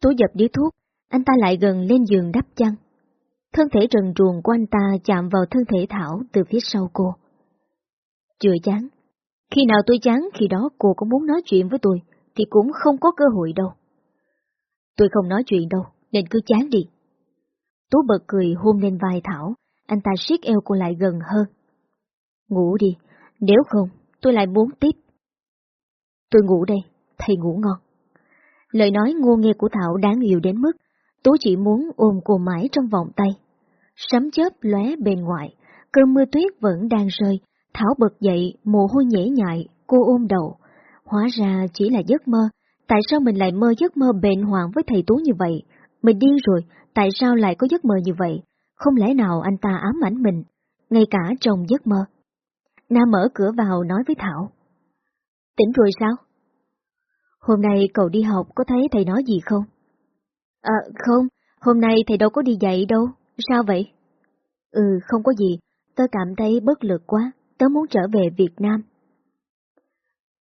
Tú dập điếu thuốc, anh ta lại gần lên giường đắp chăn. Thân thể trần truồng của anh ta chạm vào thân thể Thảo từ phía sau cô. Chưa chán. Khi nào tôi chán khi đó cô có muốn nói chuyện với tôi thì cũng không có cơ hội đâu. Tôi không nói chuyện đâu, nên cứ chán đi. Tú bật cười hôn lên vai Thảo, anh ta siết eo cô lại gần hơn. Ngủ đi, nếu không, tôi lại muốn tiếp. Tôi ngủ đây, thầy ngủ ngon. Lời nói ngô nghe của Thảo đáng yêu đến mức Tú chỉ muốn ôm cô mãi trong vòng tay. Sấm chớp lóe bên ngoài, cơn mưa tuyết vẫn đang rơi, Thảo bật dậy, mồ hôi nhễ nhại, cô ôm đầu. Hóa ra chỉ là giấc mơ, tại sao mình lại mơ giấc mơ bền hoàng với thầy Tú như vậy? Mình điên rồi, tại sao lại có giấc mơ như vậy? Không lẽ nào anh ta ám ảnh mình, ngay cả trong giấc mơ? Nam mở cửa vào nói với Thảo. Tỉnh rồi sao? Hôm nay cậu đi học có thấy thầy nói gì không? À, không, hôm nay thầy đâu có đi dạy đâu, sao vậy? Ừ, không có gì, tớ cảm thấy bất lực quá, tớ muốn trở về Việt Nam.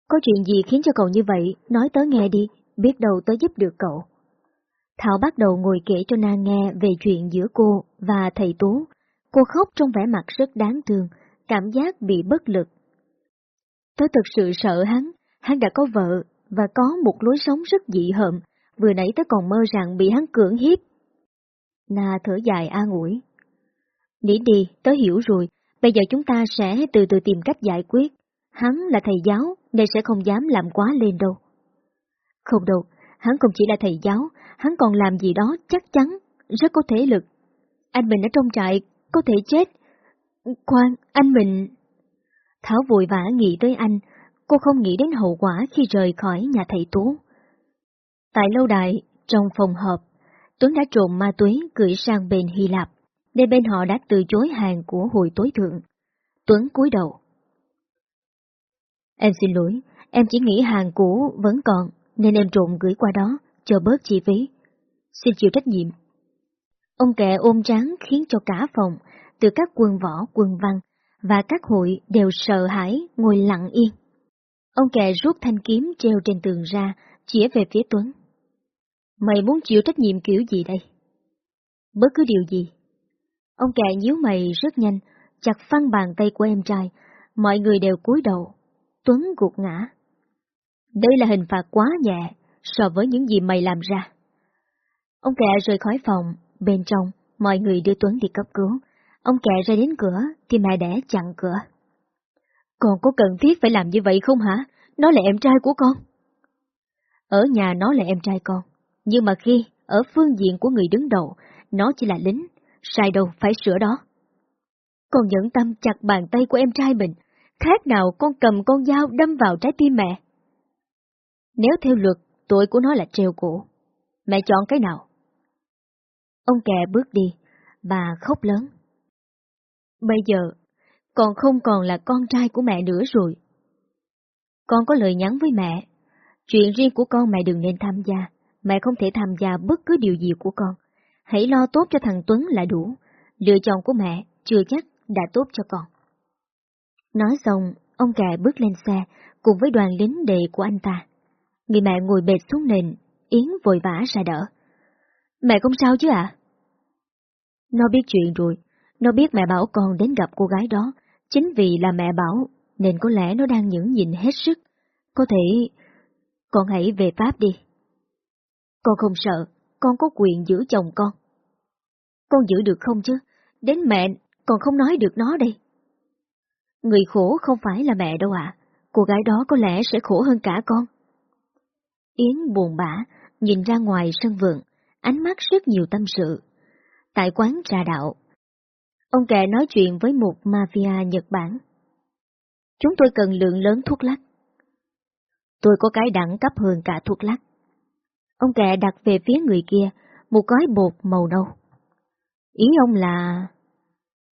Có chuyện gì khiến cho cậu như vậy, nói tớ nghe đi, biết đâu tớ giúp được cậu. Thảo bắt đầu ngồi kể cho nàng nghe về chuyện giữa cô và thầy Tú. Cô khóc trong vẻ mặt rất đáng thương, cảm giác bị bất lực. Tớ thật sự sợ hắn, hắn đã có vợ và có một lối sống rất dị hợm, vừa nãy tớ còn mơ rằng bị hắn cưỡng hiếp. Na thở dài an ủi. Nghĩ đi, tớ hiểu rồi, bây giờ chúng ta sẽ từ từ tìm cách giải quyết. Hắn là thầy giáo, nên sẽ không dám làm quá lên đâu. Không đâu, hắn không chỉ là thầy giáo, hắn còn làm gì đó chắc chắn, rất có thế lực. Anh mình ở trong trại, có thể chết. Khoan, anh mình... Thảo vội vã nghĩ tới anh, cô không nghĩ đến hậu quả khi rời khỏi nhà thầy Tú. Tại lâu đài, trong phòng họp, Tuấn đã trộm ma túy gửi sang bên Hy Lạp, nên bên họ đã từ chối hàng của hồi tối thượng. Tuấn cúi đầu. Em xin lỗi, em chỉ nghĩ hàng cũ vẫn còn, nên em trộm gửi qua đó, cho bớt chi phí. Xin chịu trách nhiệm. Ông kẹ ôm tráng khiến cho cả phòng, từ các quân võ, quân văn và các hội đều sợ hãi ngồi lặng yên. Ông kẹ rút thanh kiếm treo trên tường ra, chĩa về phía Tuấn. Mày muốn chịu trách nhiệm kiểu gì đây? Bất cứ điều gì. Ông kẹ nhíu mày rất nhanh, chặt phăng bàn tay của em trai, mọi người đều cúi đầu. Tuấn gục ngã. Đây là hình phạt quá nhẹ so với những gì mày làm ra. Ông kẹ rời khỏi phòng, bên trong, mọi người đưa Tuấn đi cấp cứu. Ông kẹ ra đến cửa, thì mẹ đẻ chặn cửa. Còn có cần thiết phải làm như vậy không hả? Nó là em trai của con. Ở nhà nó là em trai con, nhưng mà khi ở phương diện của người đứng đầu, nó chỉ là lính, sai đâu phải sửa đó. Con nhẫn tâm chặt bàn tay của em trai mình, khác nào con cầm con dao đâm vào trái tim mẹ. Nếu theo luật, tuổi của nó là treo cổ. Mẹ chọn cái nào? Ông kẹ bước đi, bà khóc lớn. Bây giờ, con không còn là con trai của mẹ nữa rồi. Con có lời nhắn với mẹ, chuyện riêng của con mẹ đừng nên tham gia, mẹ không thể tham gia bất cứ điều gì của con. Hãy lo tốt cho thằng Tuấn là đủ, lựa chọn của mẹ chưa chắc đã tốt cho con. Nói xong, ông kẹ bước lên xe cùng với đoàn lính đệ của anh ta. Người mẹ ngồi bệt xuống nền, Yến vội vã ra đỡ. Mẹ không sao chứ ạ? Nó biết chuyện rồi, nó biết mẹ bảo con đến gặp cô gái đó, chính vì là mẹ bảo, nên có lẽ nó đang nhẫn nhịn hết sức. Có thể... Con hãy về Pháp đi. Con không sợ, con có quyền giữ chồng con. Con giữ được không chứ? Đến mẹ, còn không nói được nó đây. Người khổ không phải là mẹ đâu ạ, cô gái đó có lẽ sẽ khổ hơn cả con. Yến buồn bã, nhìn ra ngoài sân vườn, ánh mắt rất nhiều tâm sự. Tại quán trà đạo, ông kẻ nói chuyện với một mafia Nhật Bản. Chúng tôi cần lượng lớn thuốc lắc. Tôi có cái đẳng cấp hơn cả thuốc lắc. Ông kẻ đặt về phía người kia một gói bột màu nâu. Ý ông là...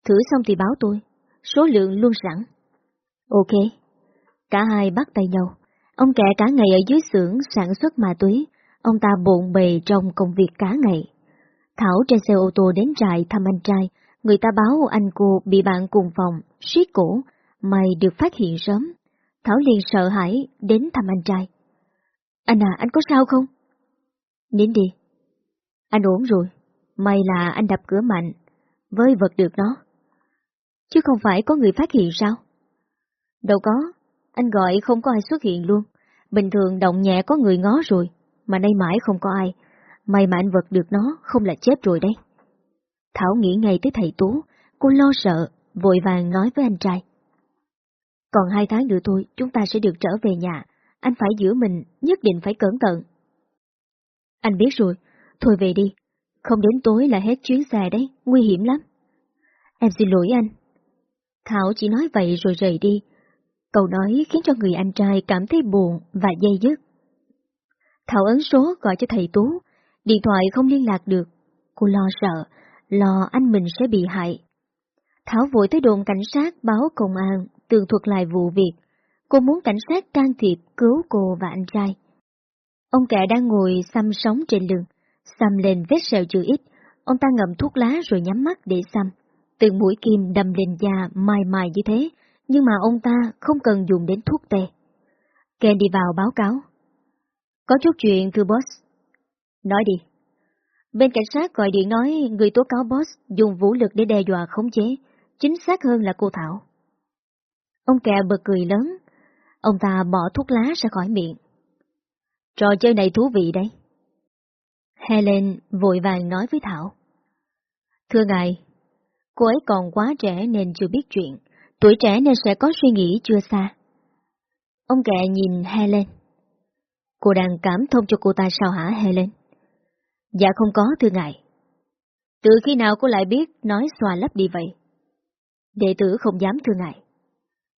Thử xong thì báo tôi, số lượng luôn sẵn. Ok. Cả hai bắt tay nhau. Ông kẻ cả ngày ở dưới xưởng sản xuất ma túy, ông ta bộn bề trong công việc cả ngày. Thảo trên xe ô tô đến trại thăm anh trai, người ta báo anh cô bị bạn cùng phòng, suýt cổ, mày được phát hiện sớm. Thảo liền sợ hãi đến thăm anh trai. Anh à, anh có sao không? Đến đi. Anh ổn rồi, may là anh đập cửa mạnh, với vật được nó. Chứ không phải có người phát hiện sao? Đâu có, anh gọi không có ai xuất hiện luôn. Bình thường động nhẹ có người ngó rồi, mà nay mãi không có ai. May mà anh vật được nó, không là chết rồi đấy. Thảo nghĩ ngay tới thầy Tú, cô lo sợ, vội vàng nói với anh trai. Còn hai tháng nữa thôi, chúng ta sẽ được trở về nhà. Anh phải giữ mình, nhất định phải cẩn thận. Anh biết rồi, thôi về đi. Không đến tối là hết chuyến xe đấy, nguy hiểm lắm. Em xin lỗi anh. Thảo chỉ nói vậy rồi rời đi, Câu nói khiến cho người anh trai cảm thấy buồn và dây dứt. Thảo ấn số gọi cho thầy Tú, điện thoại không liên lạc được. Cô lo sợ, lo anh mình sẽ bị hại. Thảo vội tới đồn cảnh sát báo công an, tường thuật lại vụ việc. Cô muốn cảnh sát can thiệp cứu cô và anh trai. Ông kẻ đang ngồi xăm sóng trên lưng, xăm lên vết sẹo chữ ít. Ông ta ngậm thuốc lá rồi nhắm mắt để xăm. Từng mũi kim đâm lên da mai mai như thế, nhưng mà ông ta không cần dùng đến thuốc tê. Ken đi vào báo cáo. Có chút chuyện thưa boss. Nói đi. Bên cảnh sát gọi điện nói người tố cáo boss dùng vũ lực để đe dọa khống chế, chính xác hơn là cô Thảo. Ông kẹ bật cười lớn, ông ta bỏ thuốc lá ra khỏi miệng. Trò chơi này thú vị đấy. Helen vội vàng nói với Thảo. Thưa ngài, cô ấy còn quá trẻ nên chưa biết chuyện, tuổi trẻ nên sẽ có suy nghĩ chưa xa. Ông kẹ nhìn Helen. Cô đang cảm thông cho cô ta sao hả Helen? Dạ không có thưa ngài. Từ khi nào cô lại biết nói xòa lấp đi vậy? Đệ tử không dám thưa ngài.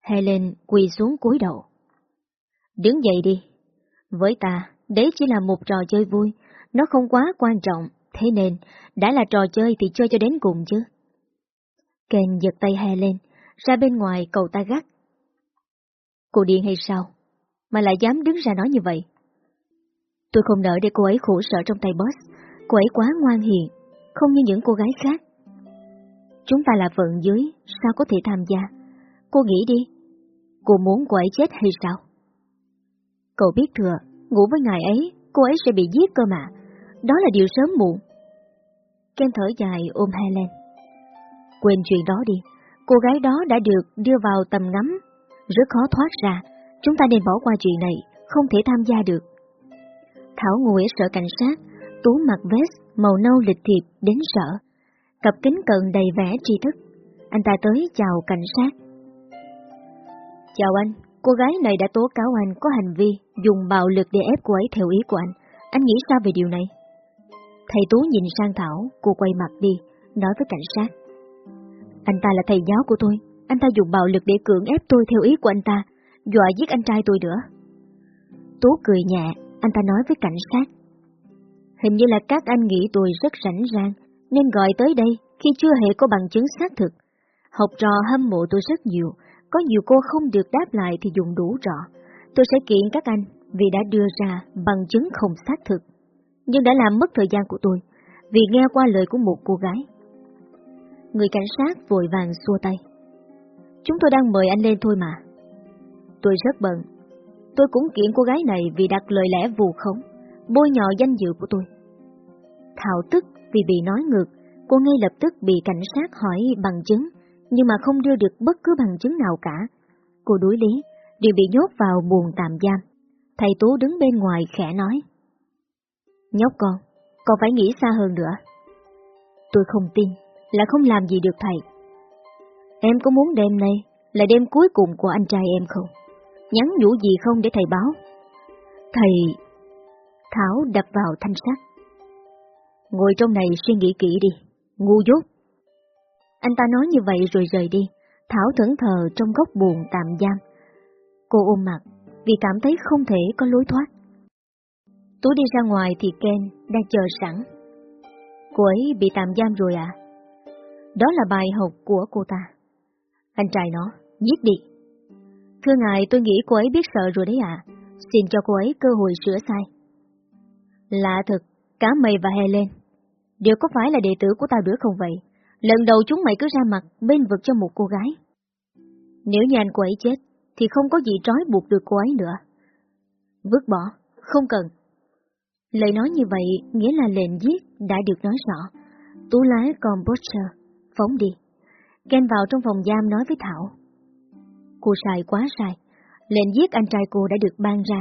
Helen quỳ xuống cúi đầu. Đứng dậy đi. Với ta, đấy chỉ là một trò chơi vui, nó không quá quan trọng, thế nên, đã là trò chơi thì chơi cho đến cùng chứ. Ken giật tay Helen, ra bên ngoài cầu ta gắt. Cô điên hay sao? Mà lại dám đứng ra nói như vậy? Tôi không nỡ để cô ấy khổ sở trong tay boss, cô ấy quá ngoan hiền, không như những cô gái khác. Chúng ta là phận dưới, sao có thể tham gia? Cô nghĩ đi, cô muốn cô ấy chết hay sao? Cậu biết thừa, ngủ với ngài ấy, cô ấy sẽ bị giết cơ mà. Đó là điều sớm muộn. Ken thở dài ôm Helen. Quên chuyện đó đi, cô gái đó đã được đưa vào tầm ngắm, rất khó thoát ra. Chúng ta nên bỏ qua chuyện này, không thể tham gia được. Thảo ngồi ở sở cảnh sát, Tú mặc vest màu nâu lịch thiệp đến sở. Cặp kính cận đầy vẻ tri thức. Anh ta tới chào cảnh sát. Chào anh, cô gái này đã tố cáo anh có hành vi dùng bạo lực để ép cô ấy theo ý của anh. Anh nghĩ sao về điều này? Thầy Tú nhìn sang Thảo, cô quay mặt đi, nói với cảnh sát. Anh ta là thầy giáo của tôi, anh ta dùng bạo lực để cưỡng ép tôi theo ý của anh ta, dọa giết anh trai tôi nữa. Tú cười nhẹ, anh ta nói với cảnh sát. Hình như là các anh nghĩ tôi rất rảnh rang, nên gọi tới đây khi chưa hề có bằng chứng xác thực. Học trò hâm mộ tôi rất nhiều, có nhiều cô không được đáp lại thì dùng đủ rõ. Tôi sẽ kiện các anh vì đã đưa ra bằng chứng không xác thực, nhưng đã làm mất thời gian của tôi vì nghe qua lời của một cô gái. Người cảnh sát vội vàng xua tay. Chúng tôi đang mời anh lên thôi mà. Tôi rất bận. Tôi cũng kiện cô gái này vì đặt lời lẽ vù khống, bôi nhọ danh dự của tôi. Thảo tức vì bị nói ngược, cô ngay lập tức bị cảnh sát hỏi bằng chứng, nhưng mà không đưa được bất cứ bằng chứng nào cả. Cô đuối lý, đều bị nhốt vào buồng tạm giam. Thầy Tú đứng bên ngoài khẽ nói. Nhóc con, con phải nghĩ xa hơn nữa. Tôi không tin, là không làm gì được thầy. Em có muốn đêm nay là đêm cuối cùng của anh trai em không? Nhắn nhủ gì không để thầy báo? Thầy... Thảo đập vào thanh sắt. Ngồi trong này suy nghĩ kỹ đi, ngu dốt. Anh ta nói như vậy rồi rời đi, Thảo thẫn thờ trong góc buồn tạm giam. Cô ôm mặt, vì cảm thấy không thể có lối thoát. Tú đi ra ngoài thì Ken đang chờ sẵn. Cô ấy bị tạm giam rồi à? Đó là bài học của cô ta. Anh trai nó, giết đi. Thưa ngài, tôi nghĩ cô ấy biết sợ rồi đấy ạ. Xin cho cô ấy cơ hội sửa sai. Lạ thật, cả mày và Helen đều có phải là đệ tử của tao nữa không vậy? Lần đầu chúng mày cứ ra mặt bên vực cho một cô gái. Nếu như anh cô ấy chết, thì không có gì trói buộc được cô ấy nữa. Vứt bỏ, không cần. Lời nói như vậy nghĩa là lệnh giết đã được nói rõ. Tú lái con Butcher, phóng đi. Ken vào trong phòng giam nói với Thảo. Cô sai quá sai, lệnh giết anh trai cô đã được ban ra.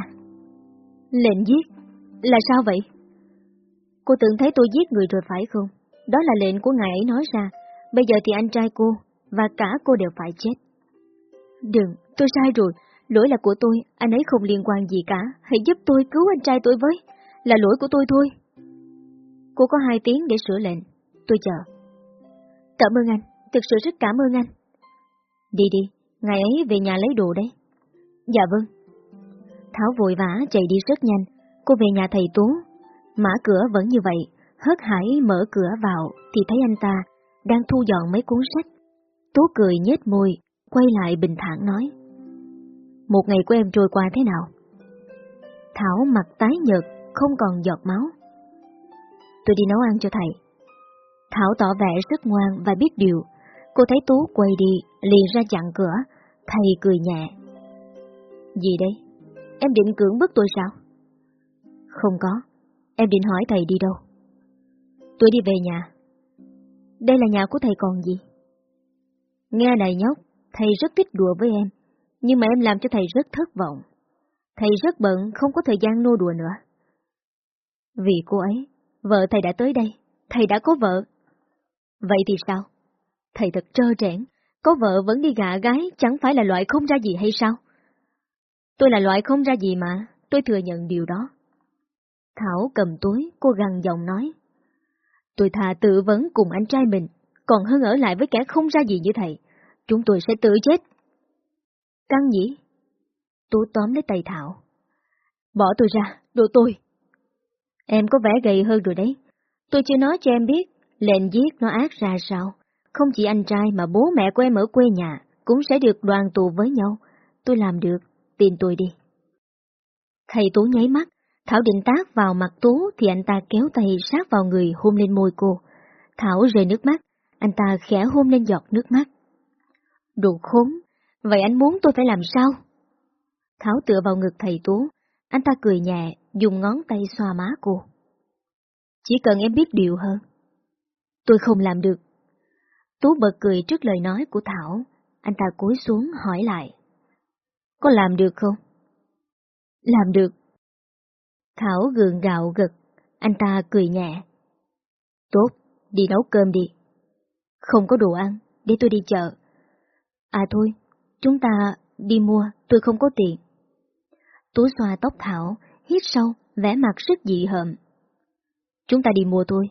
Lệnh giết? Là sao vậy? Cô tưởng thấy tôi giết người rồi phải không? Đó là lệnh của ngài ấy nói ra. Bây giờ thì anh trai cô và cả cô đều phải chết. Đừng, tôi sai rồi. Lỗi là của tôi, anh ấy không liên quan gì cả. Hãy giúp tôi cứu anh trai tôi với. Là lỗi của tôi thôi. Cô có hai tiếng để sửa lệnh. Tôi chờ. Cảm ơn anh, thực sự rất cảm ơn anh. Đi đi, ngày ấy về nhà lấy đồ đấy. Dạ vâng. Thảo vội vã chạy đi rất nhanh, cô về nhà thầy Tú. Mã cửa vẫn như vậy, hớt hải mở cửa vào thì thấy anh ta đang thu dọn mấy cuốn sách. Tú cười nhếch môi, quay lại bình thản nói. Một ngày của em trôi qua thế nào? Thảo mặt tái nhợt, không còn giọt máu. Tôi đi nấu ăn cho thầy. Thảo tỏ vẻ rất ngoan và biết điều. Cô thấy Tú quay đi, liền ra chặn cửa. Thầy cười nhẹ. Gì đây? Em định cưỡng bức tôi sao? Không có. Em định hỏi thầy đi đâu? Tôi đi về nhà. Đây là nhà của thầy còn gì? Nghe này nhóc, thầy rất thích đùa với em, nhưng mà em làm cho thầy rất thất vọng. Thầy rất bận, không có thời gian nô đùa nữa. Vì cô ấy, vợ thầy đã tới đây, thầy đã có vợ. Vậy thì sao? Thầy thật trơ trẽn, có vợ vẫn đi gạ gái, chẳng phải là loại không ra gì hay sao? Tôi là loại không ra gì mà, tôi thừa nhận điều đó. Thảo cầm túi, cô gằn giọng nói. Tôi thà tự vấn cùng anh trai mình, còn hơn ở lại với kẻ không ra gì như thầy. Chúng tôi sẽ tự chết. Căng nhỉ? Tú tóm lấy tay Thảo. Bỏ tôi ra, đồ tôi. Em có vẻ gầy hơn rồi đấy. Tôi chưa nói cho em biết, lệnh giết nó ác ra sao. Không chỉ anh trai mà bố mẹ của em ở quê nhà cũng sẽ được đoàn tù với nhau. Tôi làm được, tin tôi đi. Thầy Tú nháy mắt, Thảo định tác vào mặt Tú thì anh ta kéo tay sát vào người hôn lên môi cô. Thảo rơi nước mắt, anh ta khẽ hôn lên giọt nước mắt. Đồ khốn, vậy anh muốn tôi phải làm sao? Thảo tựa vào ngực thầy Tú, anh ta cười nhẹ, dùng ngón tay xoa má cô. Chỉ cần em biết điều hơn. Tôi không làm được. Tú bật cười trước lời nói của Thảo, anh ta cúi xuống hỏi lại. Có làm được không? Làm được. Thảo gượng gạo gật, anh ta cười nhẹ. Tốt, đi nấu cơm đi. Không có đồ ăn, để tôi đi chợ. À thôi, chúng ta đi mua, tôi không có tiền. Tú xoa tóc Thảo, hít sâu, vẽ mặt rất dị hợm. Chúng ta đi mua thôi.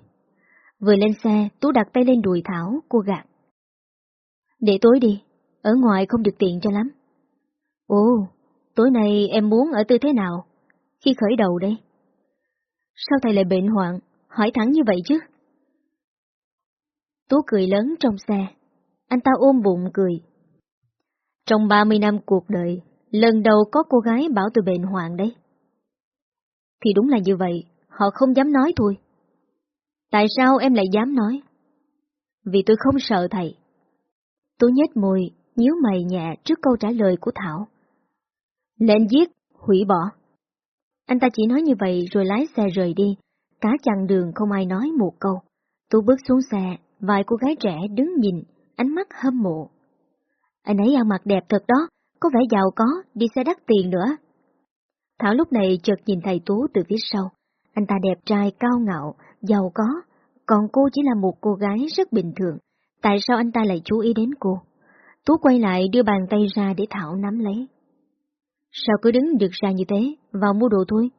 Vừa lên xe, Tú đặt tay lên đùi Thảo, cô gạt. Để tối đi, ở ngoài không được tiện cho lắm. Ồ, tối nay em muốn ở tư thế nào? Khi khởi đầu đây. Sao thầy lại bệnh hoạn? Hỏi thẳng như vậy chứ? Tú cười lớn trong xe. Anh ta ôm bụng cười. Trong 30 năm cuộc đời, lần đầu có cô gái bảo tôi bệnh hoạn đấy. Thì đúng là như vậy, họ không dám nói thôi. Tại sao em lại dám nói? Vì tôi không sợ thầy. Tôi nhếch môi, nhíu mày nhẹ trước câu trả lời của Thảo. Lên giết, hủy bỏ. Anh ta chỉ nói như vậy rồi lái xe rời đi, cả chặng đường không ai nói một câu. Tôi bước xuống xe, vài cô gái trẻ đứng nhìn, ánh mắt hâm mộ. Anh ấy ăn mặc đẹp thật đó, có vẻ giàu có, đi xe đắt tiền nữa. Thảo lúc này chợt nhìn thầy Tú từ phía sau. Anh ta đẹp trai, cao ngạo, giàu có, còn cô chỉ là một cô gái rất bình thường. Tại sao anh ta lại chú ý đến cô? Tú quay lại đưa bàn tay ra để Thảo nắm lấy. Sao cứ đứng được ra như thế, vào mua đồ thôi.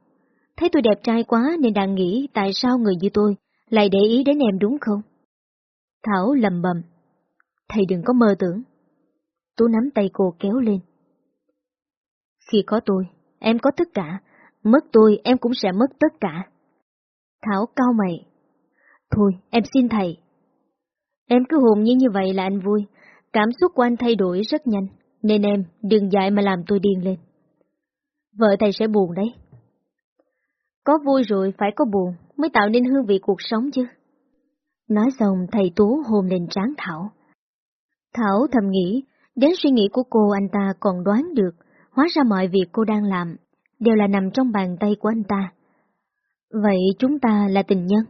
Thấy tôi đẹp trai quá nên đang nghĩ tại sao người như tôi lại để ý đến em đúng không? Thảo lầm bầm. Thầy đừng có mơ tưởng. Tú nắm tay cô kéo lên. Khi có tôi, em có tất cả. Mất tôi, em cũng sẽ mất tất cả. Thảo cao mày. Thôi, em xin thầy. Em cứ hồn nhiên như vậy là anh vui. Cảm xúc của anh thay đổi rất nhanh, nên em đừng dại mà làm tôi điên lên. Vợ thầy sẽ buồn đấy. Có vui rồi phải có buồn mới tạo nên hương vị cuộc sống chứ. Nói xong thầy Tú hôn lên trán Thảo. Thảo thầm nghĩ, đến suy nghĩ của cô anh ta còn đoán được, hóa ra mọi việc cô đang làm, đều là nằm trong bàn tay của anh ta. Vậy chúng ta là tình nhân.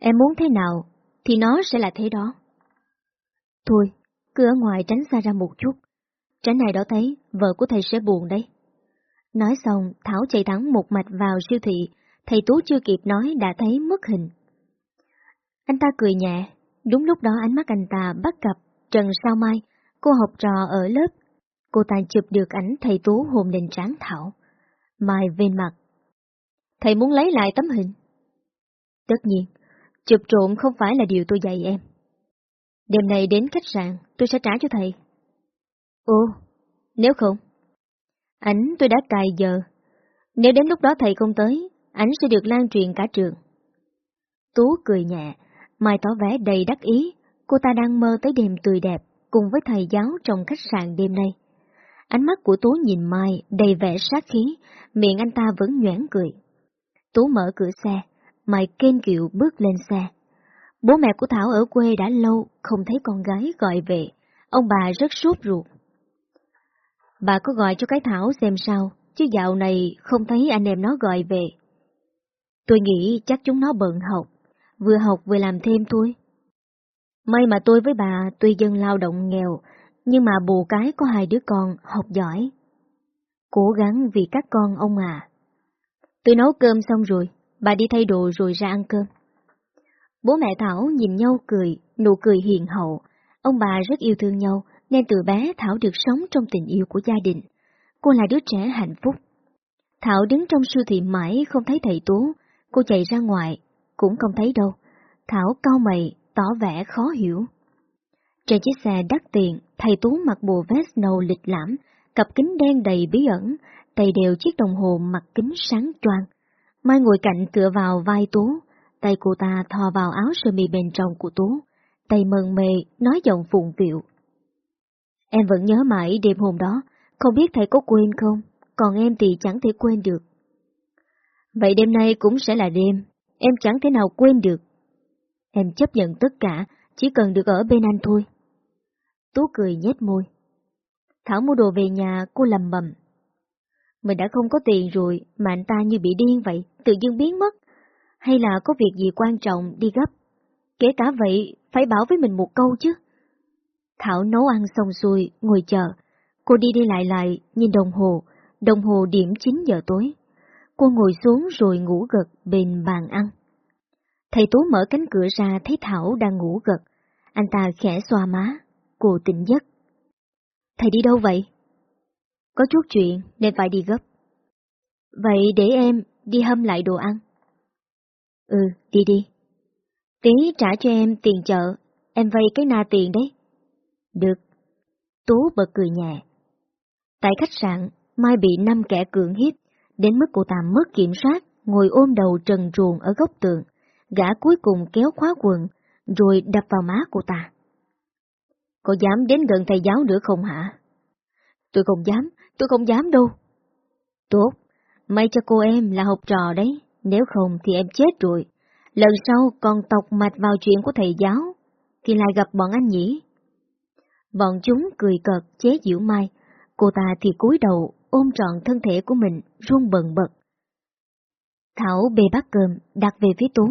Em muốn thế nào, thì nó sẽ là thế đó. Thôi, cứ ở ngoài tránh xa ra một chút. Tránh này đó thấy, vợ của thầy sẽ buồn đấy. Nói xong, Thảo chạy thẳng một mạch vào siêu thị, thầy Tú chưa kịp nói đã thấy mất hình. Anh ta cười nhẹ, đúng lúc đó ánh mắt anh ta bắt gặp Trần Sao Mai, cô học trò ở lớp. Cô ta chụp được ảnh thầy Tú hồn lên trán Thảo. Mai bên mặt. Thầy muốn lấy lại tấm hình. Tất nhiên, chụp trộm không phải là điều tôi dạy em. Đêm nay đến khách sạn, tôi sẽ trả cho thầy. Ồ, nếu không, ảnh tôi đã cài giờ. Nếu đến lúc đó thầy không tới, ảnh sẽ được lan truyền cả trường. Tú cười nhẹ, Mai tỏ vẻ đầy đắc ý, cô ta đang mơ tới đêm tươi đẹp cùng với thầy giáo trong khách sạn đêm nay. Ánh mắt của Tú nhìn Mai đầy vẻ sát khí, miệng anh ta vẫn nhoảng cười. Tú mở cửa xe, Mai kênh kiệu bước lên xe. Bố mẹ của Thảo ở quê đã lâu không thấy con gái gọi về, ông bà rất sốt ruột. Bà có gọi cho cái Thảo xem sao, chứ dạo này không thấy anh em nó gọi về. Tôi nghĩ chắc chúng nó bận học, vừa học vừa làm thêm thôi. May mà tôi với bà tuy dân lao động nghèo, nhưng mà bù cái có hai đứa con học giỏi. Cố gắng vì các con ông à. Tôi nấu cơm xong rồi, bà đi thay đồ rồi ra ăn cơm. Bố mẹ Thảo nhìn nhau cười, nụ cười hiền hậu. Ông bà rất yêu thương nhau, nên từ bé Thảo được sống trong tình yêu của gia đình. Cô là đứa trẻ hạnh phúc. Thảo đứng trong siêu thị mãi không thấy thầy Tú, cô chạy ra ngoài, cũng không thấy đâu. Thảo cau mày, tỏ vẻ khó hiểu. Trên chiếc xe đắt tiền, thầy Tú mặc bộ vest nâu lịch lãm, cặp kính đen đầy bí ẩn, tay đều chiếc đồng hồ mặt kính sáng choang. Mai ngồi cạnh tựa vào vai Tú, tay cô ta thò vào áo sơ mi bên trong của Tú, tay mần mề, nói giọng phụng phịu. Em vẫn nhớ mãi đêm hôm đó, không biết thầy có quên không, còn em thì chẳng thể quên được. Vậy đêm nay cũng sẽ là đêm, em chẳng thể nào quên được. Em chấp nhận tất cả, chỉ cần được ở bên anh thôi. Tú cười nhếch môi. Thảo mua đồ về nhà, cô lầm bầm. Mình đã không có tiền rồi, mà anh ta như bị điên vậy, tự dưng biến mất. Hay là có việc gì quan trọng đi gấp? Kể cả vậy, phải bảo với mình một câu chứ. Thảo nấu ăn xong xuôi, ngồi chờ. Cô đi đi lại lại, nhìn đồng hồ, đồng hồ điểm 9 giờ tối. Cô ngồi xuống rồi ngủ gật bên bàn ăn. Thầy Tú mở cánh cửa ra thấy Thảo đang ngủ gật. Anh ta khẽ xoa má, cô tỉnh giấc. Thầy đi đâu vậy? Có chút chuyện nên phải đi gấp. Vậy để em đi hâm lại đồ ăn. Ừ, đi đi. Tí trả cho em tiền chợ, em vay cái na tiền đấy. Được. Tú bật cười nhẹ. Tại khách sạn, Mai bị năm kẻ cưỡng hiếp, đến mức cô ta mất kiểm soát, ngồi ôm đầu trần truồng ở góc tường. Gã cuối cùng kéo khóa quần, rồi đập vào má cô ta. cô dám đến gần thầy giáo nữa không hả? Tôi không dám, tôi không dám đâu. Tốt, may cho cô em là học trò đấy, nếu không thì em chết rồi. Lần sau còn tọc mạch vào chuyện của thầy giáo, thì lại gặp bọn anh nhỉ? Bọn chúng cười cợt chế giễu Mai, cô ta thì cúi đầu ôm trọn thân thể của mình run bần bật. Thảo bê bát cơm đặt về phía Tú.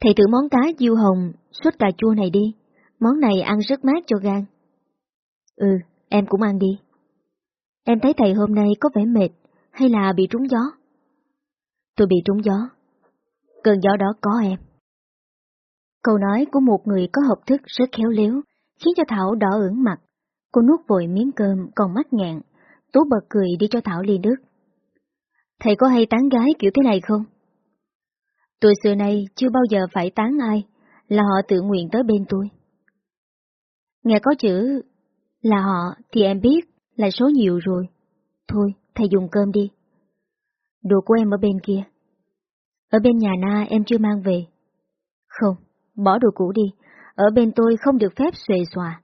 Thầy thử món cá diêu hồng, sốt cà chua này đi, món này ăn rất mát cho gan. Ừ, em cũng ăn đi. Em thấy thầy hôm nay có vẻ mệt, hay là bị trúng gió? Tôi bị trúng gió. Cơn gió đó có em. Câu nói của một người có học thức rất khéo léo, khiến cho Thảo đỏ ửng mặt. Cô nuốt vội miếng cơm còn mắt ngạn, Tú bật cười đi cho Thảo ly nước. Thầy có hay tán gái kiểu thế này không? Tôi xưa nay chưa bao giờ phải tán ai, là họ tự nguyện tới bên tôi. Nghe có chữ là họ thì em biết là số nhiều rồi. Thôi, thầy dùng cơm đi. Đồ của em ở bên kia. Ở bên nhà Na em chưa mang về. Không, bỏ đồ cũ đi, ở bên tôi không được phép xuề xòa.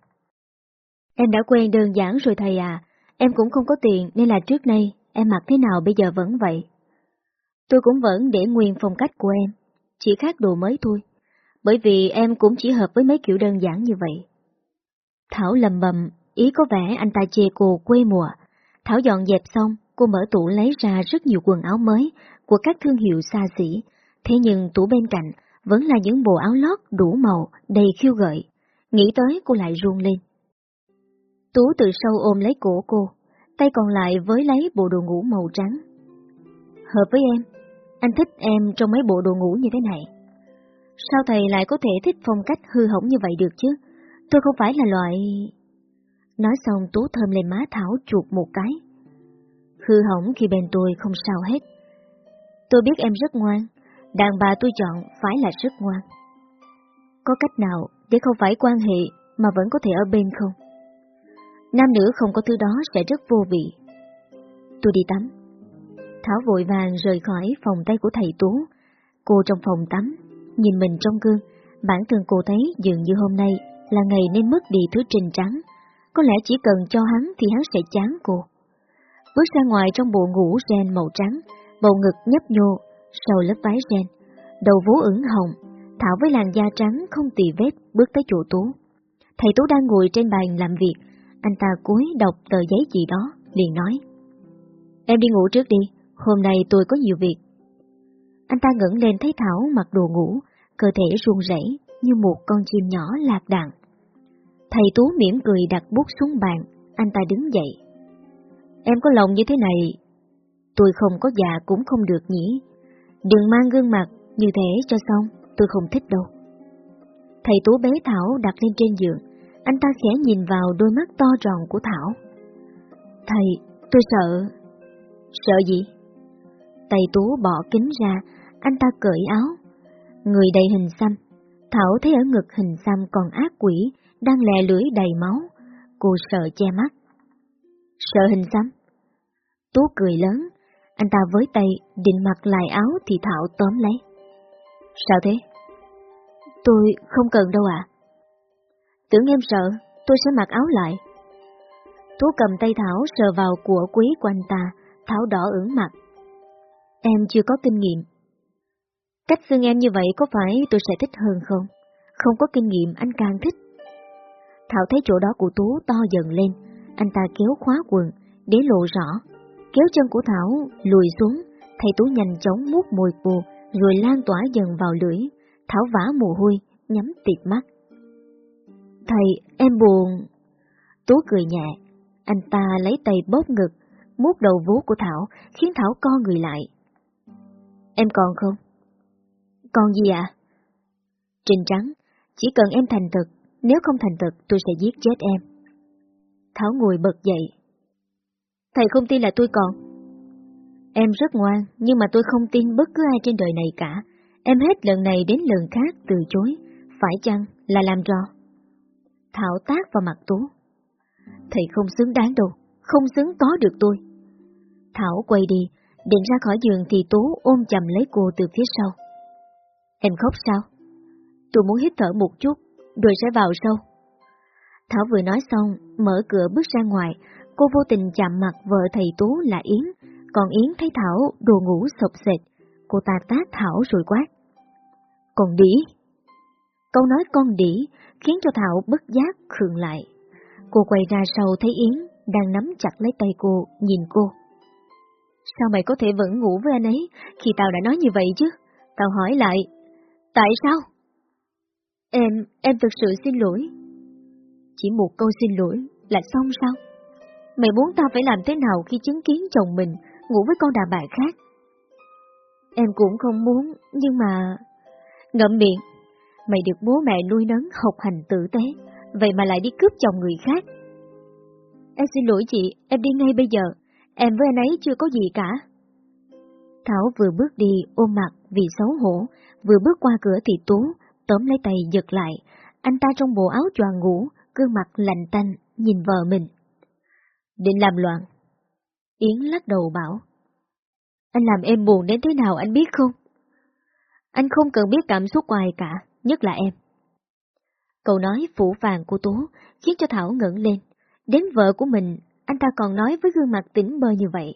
Em đã quen đơn giản rồi thầy à, em cũng không có tiền nên là trước nay em mặc thế nào bây giờ vẫn vậy. Tôi cũng vẫn để nguyên phong cách của em, chỉ khác đồ mới thôi, bởi vì em cũng chỉ hợp với mấy kiểu đơn giản như vậy. Thảo lầm bầm, ý có vẻ anh ta chê cô quê mùa. Thảo dọn dẹp xong, cô mở tủ lấy ra rất nhiều quần áo mới của các thương hiệu xa xỉ, thế nhưng tủ bên cạnh vẫn là những bộ áo lót đủ màu, đầy khiêu gợi. Nghĩ tới cô lại run lên. Tú từ sâu ôm lấy cổ cô, tay còn lại với lấy bộ đồ ngủ màu trắng. Hợp với em, anh thích em trong mấy bộ đồ ngủ như thế này. Sao thầy lại có thể thích phong cách hư hỏng như vậy được chứ? Tôi không phải là loại... Nói xong Tú thơm lên má Thảo chuột một cái. Hư hỏng khi bên tôi không sao hết. Tôi biết em rất ngoan, đàn bà tôi chọn phải là rất ngoan. Có cách nào để không phải quan hệ mà vẫn có thể ở bên không? Nam nữ không có thứ đó sẽ rất vô vị. Tôi đi tắm. Thảo vội vàng rời khỏi phòng tay của thầy Tú. Cô trong phòng tắm, nhìn mình trong gương, bản thân cô thấy dường như hôm nay là ngày nên mất đi thứ trình trắng. Có lẽ chỉ cần cho hắn thì hắn sẽ chán cô. Bước ra ngoài trong bộ ngủ ren màu trắng, bầu ngực nhấp nhô, sau lớp váy ren, đầu vú ửng hồng, Thảo với làn da trắng không tì vết bước tới chỗ Tú. Thầy Tú đang ngồi trên bàn làm việc, anh ta cúi đọc tờ giấy gì đó, liền nói. Em đi ngủ trước đi, hôm nay tôi có nhiều việc. Anh ta ngẩng lên thấy Thảo mặc đồ ngủ, cơ thể run rẩy như một con chim nhỏ lạc đàn. Thầy Tú mỉm cười đặt bút xuống bàn, anh ta đứng dậy. Em có lòng như thế này, tôi không có già cũng không được nhỉ. Đừng mang gương mặt như thế cho xong, tôi không thích đâu. Thầy Tú bế Thảo đặt lên trên giường, anh ta khẽ nhìn vào đôi mắt to tròn của Thảo. Thầy, tôi sợ... Sợ gì? Thầy Tú bỏ kính ra, anh ta cởi áo. Người đầy hình xăm. Thảo thấy ở ngực hình xăm còn ác quỷ, đang lè lưỡi đầy máu. Cô sợ che mắt. Sợ hình xăm? Tú cười lớn. Anh ta với tay định mặc lại áo thì Thảo tóm lấy. Sao thế? Tôi không cần đâu ạ. À? Tưởng em sợ, tôi sẽ mặc áo lại. Tú cầm tay Thảo sờ vào của quý của anh ta, Thảo đỏ ửng mặt. Em chưa có kinh nghiệm. Cách xưng em như vậy có phải tôi sẽ thích hơn không? Không có kinh nghiệm anh càng thích. Thảo thấy chỗ đó của Tú to dần lên, anh ta kéo khóa quần, để lộ rõ. Kéo chân của Thảo lùi xuống, thầy Tú nhanh chóng mút môi cô, rồi lan tỏa dần vào lưỡi. Thảo vã mồ hôi, nhắm tịt mắt. Thầy, em buồn. Tú cười nhẹ, anh ta lấy tay bóp ngực, mút đầu vú của Thảo, khiến Thảo co người lại. Em còn không? Còn gì ạ? À? Trình trắng, chỉ cần em thành thực, nếu không thành thực tôi sẽ giết chết em. Thảo ngồi bật dậy. Thầy không tin là tôi còn. Em rất ngoan, nhưng mà tôi không tin bất cứ ai trên đời này cả. Em hết lần này đến lần khác từ chối, phải chăng là làm trò? Thảo tác vào mặt Tú. Thầy không xứng đáng đâu, không xứng có được tôi. Thảo quay đi, định ra khỏi giường thì Tú ôm chầm lấy cô từ phía sau. Em khóc sao? Tôi muốn hít thở một chút, rồi sẽ vào sau. Thảo vừa nói xong, mở cửa bước ra ngoài, cô vô tình chạm mặt vợ thầy Tú là Yến, còn Yến thấy Thảo đồ ngủ sụp sệt, cô ta tát Thảo rồi quát. Còn đĩ Câu nói con đĩ khiến cho Thảo bất giác khượng lại. Cô quay ra sau thấy Yến đang nắm chặt lấy tay cô, nhìn cô. Sao mày có thể vẫn ngủ với anh ấy khi tao đã nói như vậy chứ? Tao hỏi lại, tại sao? Em, em thực sự xin lỗi. Chỉ một câu xin lỗi là xong sao? Mày muốn tao phải làm thế nào khi chứng kiến chồng mình ngủ với con đàn bà khác? Em cũng không muốn, nhưng mà... Ngậm miệng, mày được bố mẹ nuôi nấng học hành tử tế, vậy mà lại đi cướp chồng người khác. Em xin lỗi chị, em đi ngay bây giờ, em với anh ấy chưa có gì cả. Thảo vừa bước đi ôm mặt vì xấu hổ, vừa bước qua cửa thì Tú tóm lấy tay giật lại, anh ta trong bộ áo choàng ngủ, gương mặt lạnh tanh, nhìn vợ mình. Định làm loạn. Yến lắc đầu bảo. Anh làm em buồn đến thế nào anh biết không? Anh không cần biết cảm xúc của ai cả, nhất là em. Câu nói phủ phàng của Tú khiến cho Thảo ngẩng lên. Đến vợ của mình, anh ta còn nói với gương mặt tỉnh bơ như vậy.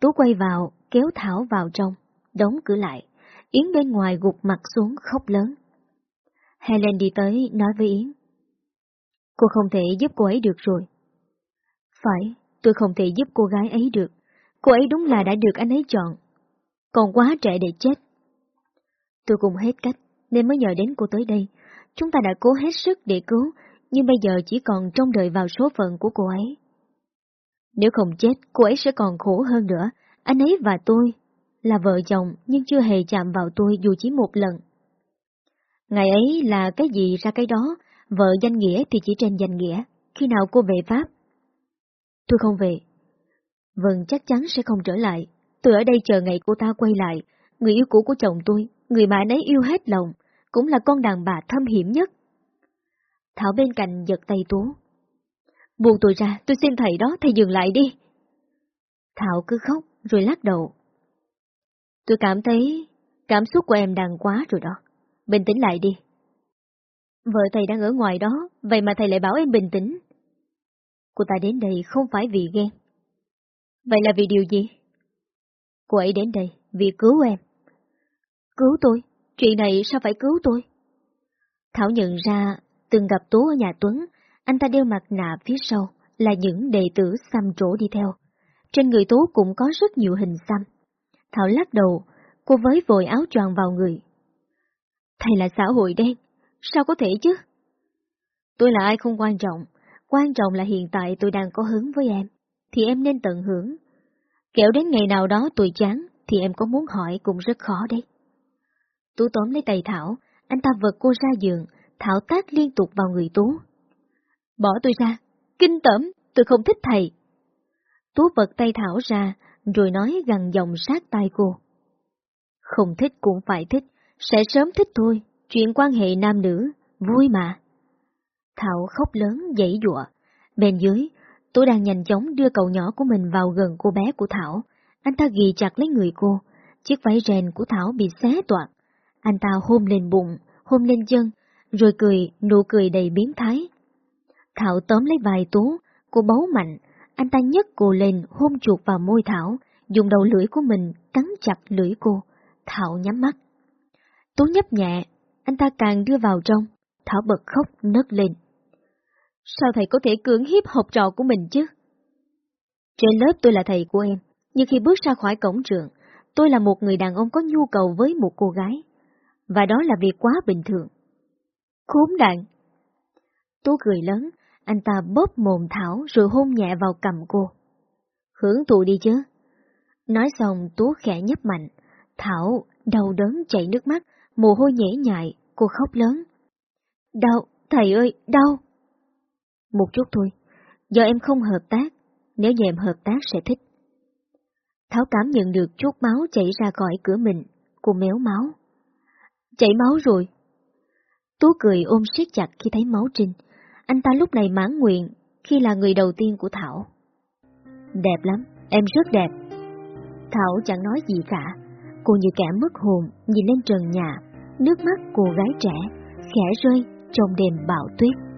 Tú quay vào, kéo Thảo vào trong, đóng cửa lại. Yến bên ngoài gục mặt xuống khóc lớn. Helen đi tới nói với Yến. Cô không thể giúp cô ấy được rồi. Phải, tôi không thể giúp cô gái ấy được. Cô ấy đúng là đã được anh ấy chọn. Còn quá trẻ để chết. Tôi cùng hết cách, nên mới nhờ đến cô tới đây. Chúng ta đã cố hết sức để cứu, nhưng bây giờ chỉ còn trông đợi vào số phận của cô ấy. Nếu không chết, cô ấy sẽ còn khổ hơn nữa. Anh ấy và tôi là vợ chồng nhưng chưa hề chạm vào tôi dù chỉ một lần. Ngày ấy là cái gì ra cái đó, vợ danh nghĩa thì chỉ trên danh nghĩa, khi nào cô về Pháp? Tôi không về. Vâng chắc chắn sẽ không trở lại, tôi ở đây chờ ngày cô ta quay lại, người yêu cũ của chồng tôi, người mà anh ấy yêu hết lòng, cũng là con đàn bà thâm hiểm nhất. Thảo bên cạnh giật tay Tú. Buông tôi ra, tôi xin thầy đó, thầy dừng lại đi. Thảo cứ khóc, rồi lắc đầu. Tôi cảm thấy cảm xúc của em đang quá rồi đó. Bình tĩnh lại đi. Vợ thầy đang ở ngoài đó, vậy mà thầy lại bảo em bình tĩnh. Cô ta đến đây không phải vì ghen. Vậy là vì điều gì? Cô ấy đến đây vì cứu em. Cứu tôi? Chuyện này sao phải cứu tôi? Thảo nhận ra, từng gặp Tú ở nhà Tuấn, anh ta đeo mặt nạ phía sau là những đệ tử xăm trổ đi theo. Trên người Tú cũng có rất nhiều hình xăm. Thảo lắc đầu, cô với vội áo choàng vào người. Thầy là xã hội đen, sao có thể chứ? Tôi là ai không quan trọng, quan trọng là hiện tại tôi đang có hứng với em, thì em nên tận hưởng. Kẻo đến ngày nào đó tôi chán, thì em có muốn hỏi cũng rất khó đấy. Tú tóm lấy tay Thảo, anh ta vật cô ra giường, Thảo tác liên tục vào người Tú. Bỏ tôi ra, kinh tởm, tôi không thích thầy. Tú vật tay Thảo ra, rồi nói gần dòng sát tay cô. Không thích cũng phải thích, sẽ sớm thích thôi, chuyện quan hệ nam nữ, vui mà. Thảo khóc lớn dãy dụa. Bên dưới, Tú đang nhanh chóng đưa cậu nhỏ của mình vào gần cô bé của Thảo. Anh ta ghi chặt lấy người cô, chiếc váy rèn của Thảo bị xé toạc. Anh ta hôn lên bụng, hôn lên chân, rồi cười, nụ cười đầy biến thái. Thảo tóm lấy vài Tú, cô bấu mạnh, anh ta nhấc cô lên hôn chuột vào môi Thảo, dùng đầu lưỡi của mình cắn chặt lưỡi cô. Thảo nhắm mắt. Tú nhấp nhẹ, anh ta càng đưa vào trong, Thảo bật khóc nấc lên. Sao thầy có thể cưỡng hiếp học trò của mình chứ? Trên lớp tôi là thầy của em, nhưng khi bước ra khỏi cổng trường, tôi là một người đàn ông có nhu cầu với một cô gái. Và đó là việc quá bình thường. Khốn nạn! Tú cười lớn, anh ta bóp mồm Thảo rồi hôn nhẹ vào cầm cô. Hưởng thụ đi chứ. Nói xong Tú khẽ nhấp mạnh, Thảo đau đớn chảy nước mắt, mồ hôi nhễ nhại, cô khóc lớn. Đau, thầy ơi, đau! Một chút thôi, giờ em không hợp tác, nếu như em hợp tác sẽ thích. Thảo cảm nhận được chút máu chảy ra khỏi cửa mình, cô méo máu. Chảy máu rồi. Tú cười ôm siết chặt khi thấy máu Trinh. Anh ta lúc này mãn nguyện khi là người đầu tiên của Thảo. Đẹp lắm, em rất đẹp. Thảo chẳng nói gì cả. Cô như kẻ mất hồn nhìn lên trần nhà, nước mắt cô gái trẻ khẽ rơi trong đêm bão tuyết.